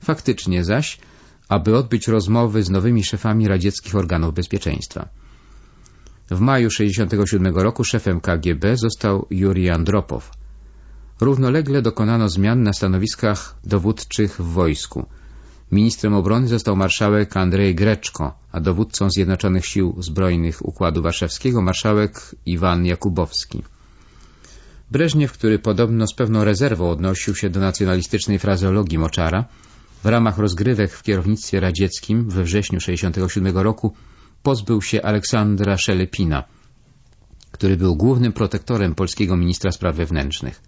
Faktycznie zaś, aby odbyć rozmowy z nowymi szefami radzieckich organów bezpieczeństwa. W maju 67 roku szefem KGB został Jurij Andropow. Równolegle dokonano zmian na stanowiskach dowódczych w wojsku. Ministrem obrony został marszałek Andrzej Greczko, a dowódcą Zjednoczonych Sił Zbrojnych Układu Warszawskiego marszałek Iwan Jakubowski. Breżniew, który podobno z pewną rezerwą odnosił się do nacjonalistycznej frazeologii Moczara, w ramach rozgrywek w kierownictwie radzieckim we wrześniu 1967 roku pozbył się Aleksandra Szelepina, który był głównym protektorem polskiego ministra spraw wewnętrznych.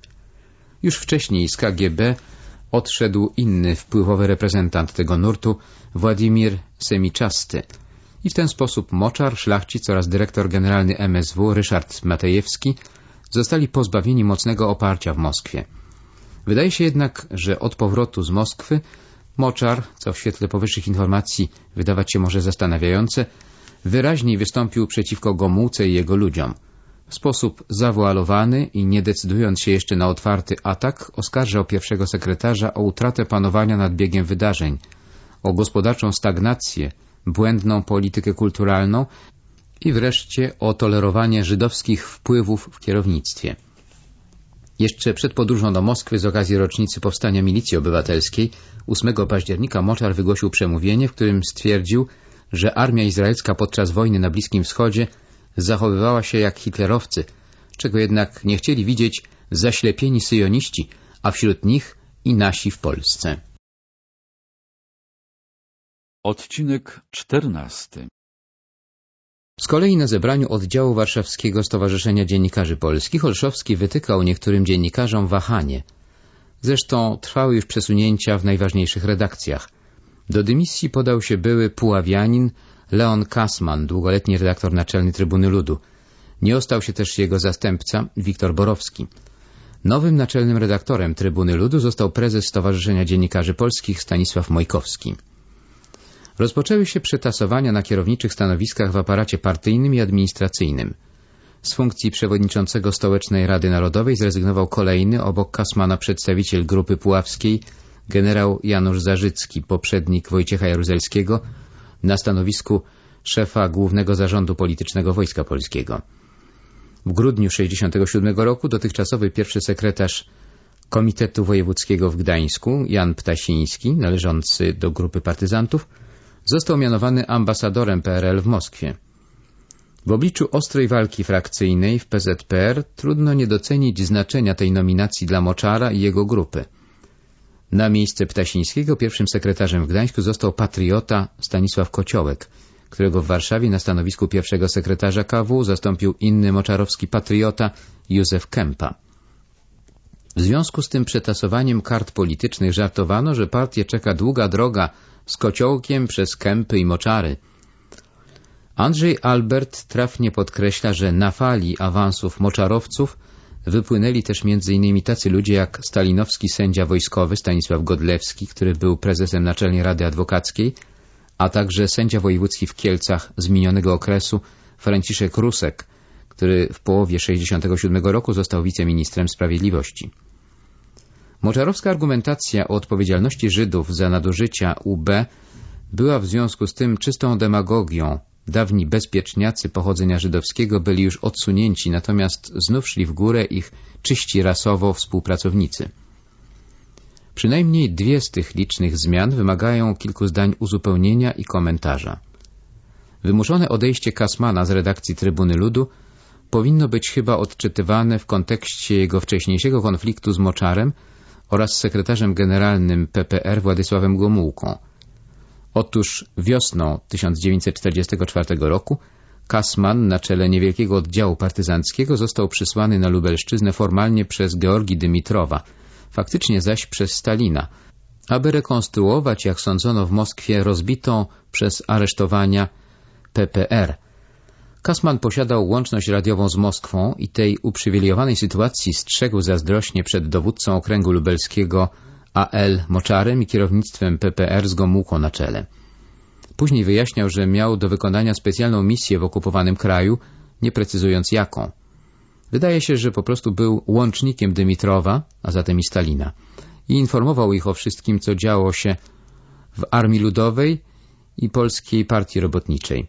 Już wcześniej z KGB odszedł inny wpływowy reprezentant tego nurtu, Władimir Semiczasty. I w ten sposób Moczar, szlachcic oraz dyrektor generalny MSW Ryszard Matejewski zostali pozbawieni mocnego oparcia w Moskwie. Wydaje się jednak, że od powrotu z Moskwy Moczar, co w świetle powyższych informacji wydawać się może zastanawiające, wyraźniej wystąpił przeciwko Gomułce i jego ludziom. W sposób zawoalowany i nie decydując się jeszcze na otwarty atak, oskarżał pierwszego sekretarza o utratę panowania nad biegiem wydarzeń, o gospodarczą stagnację, błędną politykę kulturalną i wreszcie o tolerowanie żydowskich wpływów w kierownictwie. Jeszcze przed podróżą do Moskwy z okazji rocznicy powstania Milicji Obywatelskiej 8 października Moczar wygłosił przemówienie, w którym stwierdził, że armia izraelska podczas wojny na Bliskim Wschodzie zachowywała się jak hitlerowcy, czego jednak nie chcieli widzieć zaślepieni syjoniści, a wśród nich i nasi w Polsce. Odcinek czternasty z kolei na zebraniu oddziału Warszawskiego Stowarzyszenia Dziennikarzy Polskich Olszowski wytykał niektórym dziennikarzom wahanie. Zresztą trwały już przesunięcia w najważniejszych redakcjach. Do dymisji podał się były puławianin Leon Kasman, długoletni redaktor naczelny Trybuny Ludu. Nie ostał się też jego zastępca, Wiktor Borowski. Nowym naczelnym redaktorem Trybuny Ludu został prezes Stowarzyszenia Dziennikarzy Polskich Stanisław Mojkowski. Rozpoczęły się przetasowania na kierowniczych stanowiskach w aparacie partyjnym i administracyjnym. Z funkcji przewodniczącego Stołecznej Rady Narodowej zrezygnował kolejny obok Kasmana przedstawiciel Grupy Puławskiej, generał Janusz Zarzycki, poprzednik Wojciecha Jaruzelskiego, na stanowisku szefa Głównego Zarządu Politycznego Wojska Polskiego. W grudniu 1967 roku dotychczasowy pierwszy sekretarz Komitetu Wojewódzkiego w Gdańsku, Jan Ptasiński, należący do grupy partyzantów, został mianowany ambasadorem PRL w Moskwie. W obliczu ostrej walki frakcyjnej w PZPR trudno nie docenić znaczenia tej nominacji dla Moczara i jego grupy. Na miejsce Ptasińskiego pierwszym sekretarzem w Gdańsku został patriota Stanisław Kociołek, którego w Warszawie na stanowisku pierwszego sekretarza KW zastąpił inny moczarowski patriota Józef Kępa. W związku z tym przetasowaniem kart politycznych żartowano, że partię czeka długa droga z kociołkiem przez kępy i moczary. Andrzej Albert trafnie podkreśla, że na fali awansów moczarowców Wypłynęli też m.in. tacy ludzie jak stalinowski sędzia wojskowy Stanisław Godlewski, który był prezesem Naczelnej Rady Adwokackiej, a także sędzia wojewódzki w Kielcach z minionego okresu Franciszek Rusek, który w połowie 1967 roku został wiceministrem sprawiedliwości. Moczarowska argumentacja o odpowiedzialności Żydów za nadużycia UB była w związku z tym czystą demagogią. Dawni bezpieczniacy pochodzenia żydowskiego byli już odsunięci, natomiast znów szli w górę ich czyści rasowo współpracownicy. Przynajmniej dwie z tych licznych zmian wymagają kilku zdań uzupełnienia i komentarza. Wymuszone odejście Kasmana z redakcji Trybuny Ludu powinno być chyba odczytywane w kontekście jego wcześniejszego konfliktu z Moczarem oraz sekretarzem generalnym PPR Władysławem Gomułką. Otóż wiosną 1944 roku Kasman na czele niewielkiego oddziału partyzanckiego został przysłany na Lubelszczyznę formalnie przez Georgi Dymitrowa, faktycznie zaś przez Stalina, aby rekonstruować, jak sądzono w Moskwie, rozbitą przez aresztowania PPR. Kasman posiadał łączność radiową z Moskwą i tej uprzywilejowanej sytuacji strzegł zazdrośnie przed dowódcą okręgu lubelskiego A.L. Moczarem i kierownictwem PPR z Gomułką na czele. Później wyjaśniał, że miał do wykonania specjalną misję w okupowanym kraju, nie precyzując jaką. Wydaje się, że po prostu był łącznikiem Dymitrowa, a zatem i Stalina, i informował ich o wszystkim, co działo się w Armii Ludowej i Polskiej Partii Robotniczej.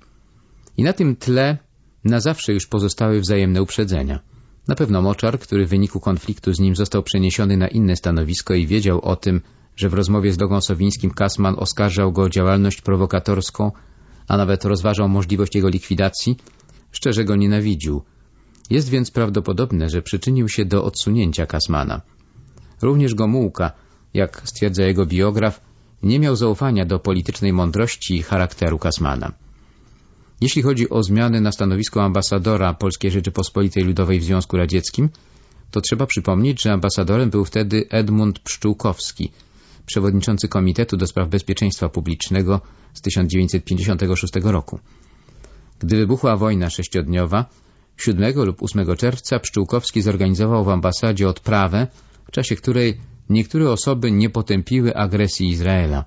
I na tym tle na zawsze już pozostały wzajemne uprzedzenia. Na pewno Moczar, który w wyniku konfliktu z nim został przeniesiony na inne stanowisko i wiedział o tym, że w rozmowie z Dogą Sowińskim Kasman oskarżał go o działalność prowokatorską, a nawet rozważał możliwość jego likwidacji, szczerze go nienawidził. Jest więc prawdopodobne, że przyczynił się do odsunięcia Kasmana. Również Gomułka, jak stwierdza jego biograf, nie miał zaufania do politycznej mądrości i charakteru Kasmana. Jeśli chodzi o zmiany na stanowisku ambasadora Polskiej Rzeczypospolitej Ludowej w Związku Radzieckim, to trzeba przypomnieć, że ambasadorem był wtedy Edmund Pszczółkowski, przewodniczący Komitetu do Spraw Bezpieczeństwa Publicznego z 1956 roku. Gdy wybuchła wojna sześciodniowa, 7 lub 8 czerwca Pszczółkowski zorganizował w ambasadzie odprawę, w czasie której niektóre osoby nie potępiły agresji Izraela.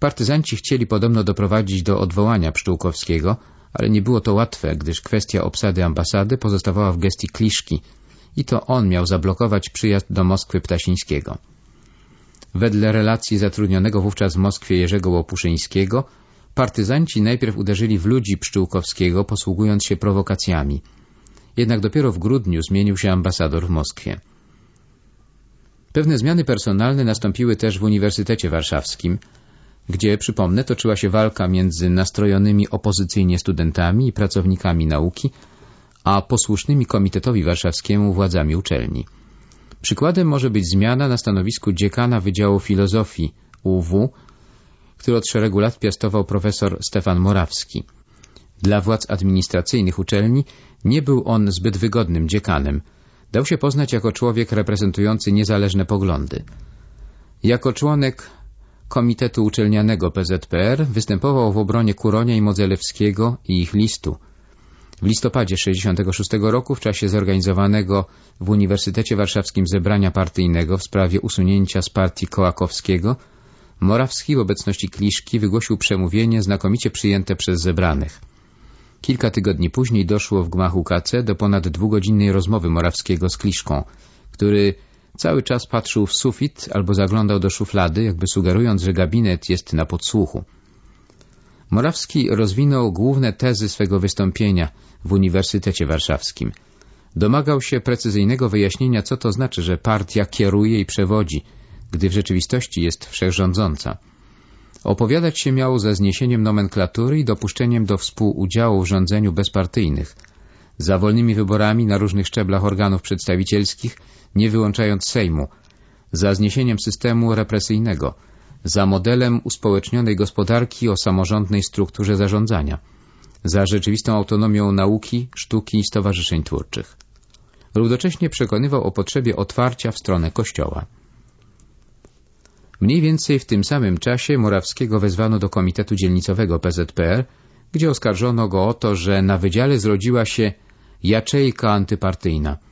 Partyzanci chcieli podobno doprowadzić do odwołania Pszczółkowskiego, ale nie było to łatwe, gdyż kwestia obsady ambasady pozostawała w gestii Kliszki i to on miał zablokować przyjazd do Moskwy Ptasińskiego. Wedle relacji zatrudnionego wówczas w Moskwie Jerzego Łopuszyńskiego, partyzanci najpierw uderzyli w ludzi Pszczółkowskiego, posługując się prowokacjami. Jednak dopiero w grudniu zmienił się ambasador w Moskwie. Pewne zmiany personalne nastąpiły też w Uniwersytecie Warszawskim, gdzie, przypomnę, toczyła się walka między nastrojonymi opozycyjnie studentami i pracownikami nauki, a posłusznymi Komitetowi Warszawskiemu władzami uczelni. Przykładem może być zmiana na stanowisku dziekana Wydziału Filozofii UW, który od szeregu lat piastował profesor Stefan Morawski. Dla władz administracyjnych uczelni nie był on zbyt wygodnym dziekanem. Dał się poznać jako człowiek reprezentujący niezależne poglądy. Jako członek Komitetu Uczelnianego PZPR występował w obronie Kuronia i Modzelewskiego i ich listu. W listopadzie 1966 roku w czasie zorganizowanego w Uniwersytecie Warszawskim zebrania partyjnego w sprawie usunięcia z partii Kołakowskiego Morawski w obecności Kliszki wygłosił przemówienie znakomicie przyjęte przez zebranych. Kilka tygodni później doszło w gmachu KC do ponad dwugodzinnej rozmowy Morawskiego z Kliszką, który Cały czas patrzył w sufit albo zaglądał do szuflady, jakby sugerując, że gabinet jest na podsłuchu. Morawski rozwinął główne tezy swego wystąpienia w Uniwersytecie Warszawskim. Domagał się precyzyjnego wyjaśnienia, co to znaczy, że partia kieruje i przewodzi, gdy w rzeczywistości jest wszechrządząca. Opowiadać się miał ze zniesieniem nomenklatury i dopuszczeniem do współudziału w rządzeniu bezpartyjnych, za wolnymi wyborami na różnych szczeblach organów przedstawicielskich nie wyłączając Sejmu, za zniesieniem systemu represyjnego, za modelem uspołecznionej gospodarki o samorządnej strukturze zarządzania, za rzeczywistą autonomią nauki, sztuki i stowarzyszeń twórczych. Równocześnie przekonywał o potrzebie otwarcia w stronę Kościoła. Mniej więcej w tym samym czasie Morawskiego wezwano do Komitetu Dzielnicowego PZPR, gdzie oskarżono go o to, że na wydziale zrodziła się jaczejka antypartyjna –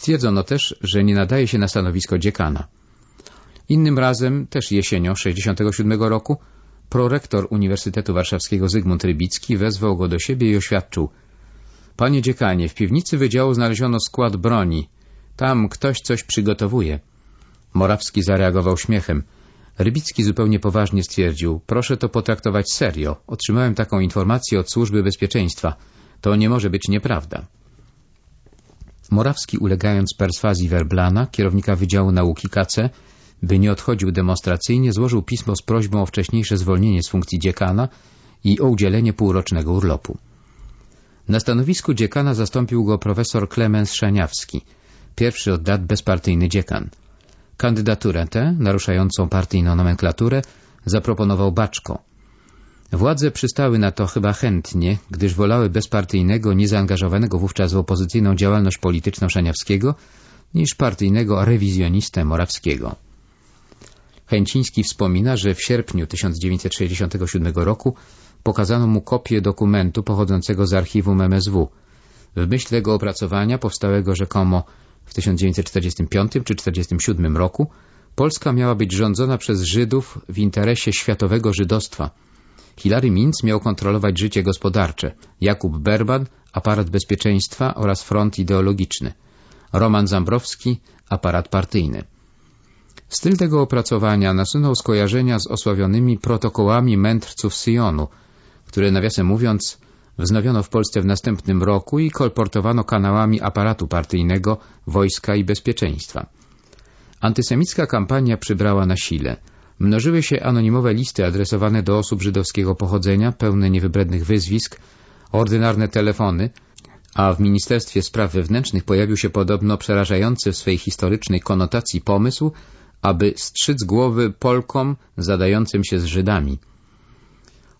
Stwierdzono też, że nie nadaje się na stanowisko dziekana. Innym razem, też jesienią 67 roku, prorektor Uniwersytetu Warszawskiego Zygmunt Rybicki wezwał go do siebie i oświadczył Panie dziekanie, w piwnicy wydziału znaleziono skład broni. Tam ktoś coś przygotowuje. Morawski zareagował śmiechem. Rybicki zupełnie poważnie stwierdził, proszę to potraktować serio. Otrzymałem taką informację od służby bezpieczeństwa. To nie może być nieprawda. Morawski, ulegając perswazji Werblana, kierownika Wydziału Nauki KC, by nie odchodził demonstracyjnie, złożył pismo z prośbą o wcześniejsze zwolnienie z funkcji dziekana i o udzielenie półrocznego urlopu. Na stanowisku dziekana zastąpił go profesor Klemens Szaniawski, pierwszy od dat bezpartyjny dziekan. Kandydaturę tę, naruszającą partyjną nomenklaturę, zaproponował Baczko. Władze przystały na to chyba chętnie, gdyż wolały bezpartyjnego, niezaangażowanego wówczas w opozycyjną działalność polityczną Szaniawskiego niż partyjnego rewizjonistę Morawskiego. Chęciński wspomina, że w sierpniu 1967 roku pokazano mu kopię dokumentu pochodzącego z archiwum MSW. W myśl tego opracowania, powstałego rzekomo w 1945 czy 1947 roku, Polska miała być rządzona przez Żydów w interesie światowego żydostwa. Hilary Minc miał kontrolować życie gospodarcze, Jakub Berban aparat bezpieczeństwa oraz front ideologiczny, Roman Zambrowski aparat partyjny. Styl tego opracowania nasunął skojarzenia z osławionymi protokołami mędrców Syjonu, które nawiasem mówiąc wznowiono w Polsce w następnym roku i kolportowano kanałami aparatu partyjnego, wojska i bezpieczeństwa. Antysemicka kampania przybrała na sile. Mnożyły się anonimowe listy adresowane do osób żydowskiego pochodzenia, pełne niewybrednych wyzwisk, ordynarne telefony, a w Ministerstwie Spraw Wewnętrznych pojawił się podobno przerażający w swej historycznej konotacji pomysł, aby strzyc głowy Polkom zadającym się z Żydami.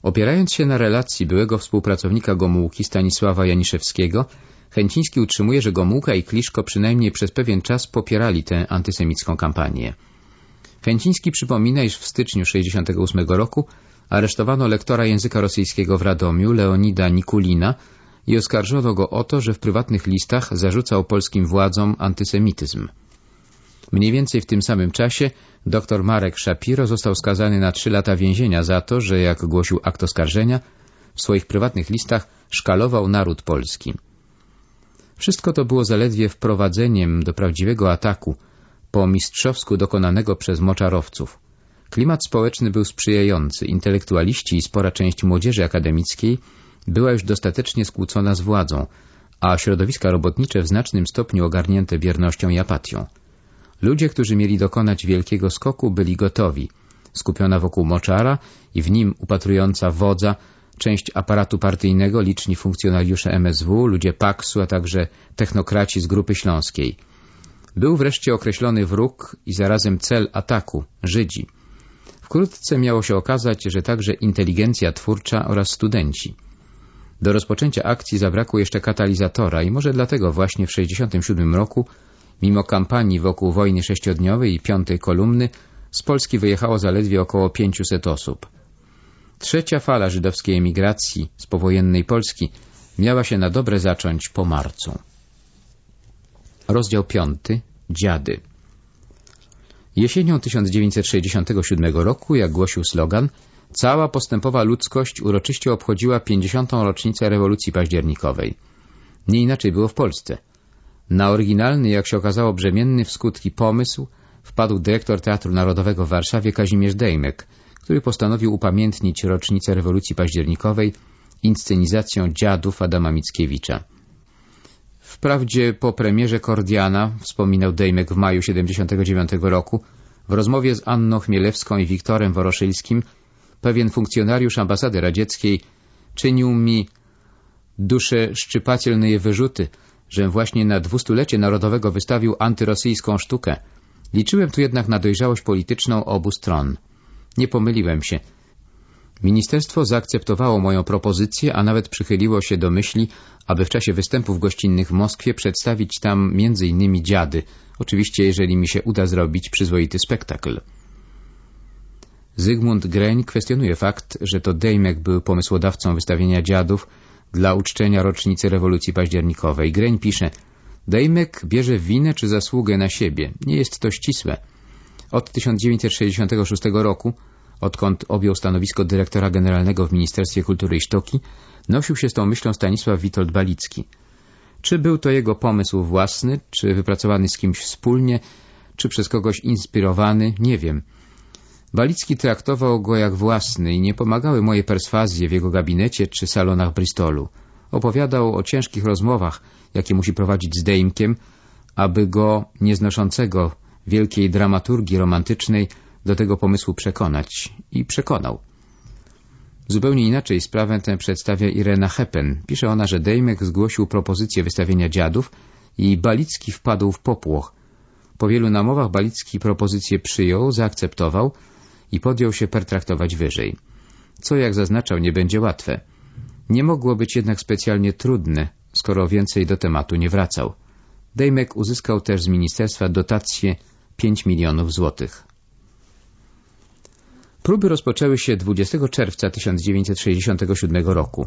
Opierając się na relacji byłego współpracownika Gomułki Stanisława Janiszewskiego, Chęciński utrzymuje, że Gomułka i Kliszko przynajmniej przez pewien czas popierali tę antysemicką kampanię. Chęciński przypomina, iż w styczniu 1968 roku aresztowano lektora języka rosyjskiego w Radomiu, Leonida Nikulina, i oskarżono go o to, że w prywatnych listach zarzucał polskim władzom antysemityzm. Mniej więcej w tym samym czasie dr Marek Shapiro został skazany na trzy lata więzienia za to, że, jak głosił akt oskarżenia, w swoich prywatnych listach szkalował naród polski. Wszystko to było zaledwie wprowadzeniem do prawdziwego ataku, po mistrzowsku dokonanego przez moczarowców. Klimat społeczny był sprzyjający, intelektualiści i spora część młodzieży akademickiej była już dostatecznie skłócona z władzą, a środowiska robotnicze w znacznym stopniu ogarnięte biernością i apatią. Ludzie, którzy mieli dokonać wielkiego skoku, byli gotowi. Skupiona wokół moczara i w nim upatrująca wodza część aparatu partyjnego, liczni funkcjonariusze MSW, ludzie Paksu, a także technokraci z Grupy Śląskiej. Był wreszcie określony wróg i zarazem cel ataku — Żydzi. Wkrótce miało się okazać, że także inteligencja twórcza oraz studenci. Do rozpoczęcia akcji zabrakło jeszcze katalizatora i może dlatego właśnie w 1967 roku Mimo kampanii wokół wojny sześciodniowej i piątej kolumny z Polski wyjechało zaledwie około 500 osób. Trzecia fala żydowskiej emigracji z powojennej Polski miała się na dobre zacząć po marcu. Rozdział piąty. Dziady. Jesienią 1967 roku, jak głosił slogan, cała postępowa ludzkość uroczyście obchodziła 50. rocznicę rewolucji październikowej. Nie inaczej było w Polsce – na oryginalny, jak się okazało brzemienny w skutki pomysł wpadł dyrektor Teatru Narodowego w Warszawie Kazimierz Dejmek, który postanowił upamiętnić rocznicę rewolucji październikowej inscenizacją dziadów Adama Mickiewicza. Wprawdzie po premierze Kordiana, wspominał Dejmek w maju 79 roku, w rozmowie z Anną Chmielewską i Wiktorem Woroszylskim, pewien funkcjonariusz ambasady radzieckiej czynił mi dusze szczypatelne wyrzuty, że właśnie na dwustulecie narodowego wystawił antyrosyjską sztukę. Liczyłem tu jednak na dojrzałość polityczną obu stron. Nie pomyliłem się. Ministerstwo zaakceptowało moją propozycję, a nawet przychyliło się do myśli, aby w czasie występów gościnnych w Moskwie przedstawić tam innymi dziady, oczywiście jeżeli mi się uda zrobić przyzwoity spektakl. Zygmunt Greń kwestionuje fakt, że to Dejmek był pomysłodawcą wystawienia dziadów, dla uczczenia rocznicy rewolucji październikowej. Greń pisze Dejmek bierze winę czy zasługę na siebie. Nie jest to ścisłe. Od 1966 roku, odkąd objął stanowisko dyrektora generalnego w Ministerstwie Kultury i Sztuki, nosił się z tą myślą Stanisław Witold Balicki. Czy był to jego pomysł własny, czy wypracowany z kimś wspólnie, czy przez kogoś inspirowany, nie wiem. Balicki traktował go jak własny i nie pomagały moje perswazje w jego gabinecie czy salonach Bristolu. Opowiadał o ciężkich rozmowach, jakie musi prowadzić z Dejmkiem, aby go, nieznoszącego wielkiej dramaturgii romantycznej, do tego pomysłu przekonać. I przekonał. Zupełnie inaczej sprawę tę przedstawia Irena Heppen. Pisze ona, że Dejmek zgłosił propozycję wystawienia dziadów i Balicki wpadł w popłoch. Po wielu namowach Balicki propozycję przyjął, zaakceptował i podjął się pertraktować wyżej. Co, jak zaznaczał, nie będzie łatwe. Nie mogło być jednak specjalnie trudne, skoro więcej do tematu nie wracał. Dejmek uzyskał też z ministerstwa dotację 5 milionów złotych. Próby rozpoczęły się 20 czerwca 1967 roku.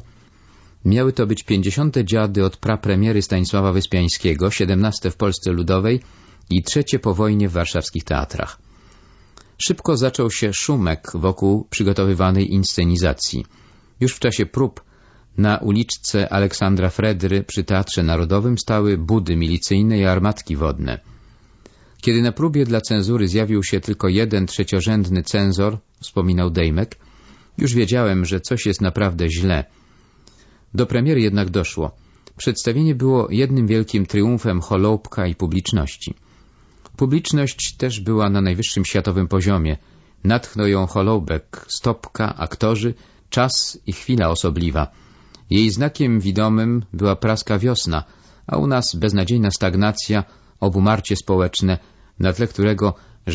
Miały to być 50. dziady od prapremiery Stanisława Wyspiańskiego, 17 w Polsce Ludowej i trzecie po wojnie w warszawskich teatrach. Szybko zaczął się szumek wokół przygotowywanej inscenizacji. Już w czasie prób na uliczce Aleksandra Fredry przy Teatrze Narodowym stały budy milicyjne i armatki wodne. Kiedy na próbie dla cenzury zjawił się tylko jeden trzeciorzędny cenzor, wspominał Dejmek, już wiedziałem, że coś jest naprawdę źle. Do premiery jednak doszło. Przedstawienie było jednym wielkim triumfem Holoubka i publiczności. Publiczność też była na najwyższym światowym poziomie. Natchnął ją Holoubek, stopka, aktorzy, czas i chwila osobliwa. Jej znakiem widomym była praska wiosna, a u nas beznadziejna stagnacja, obumarcie społeczne, na tle którego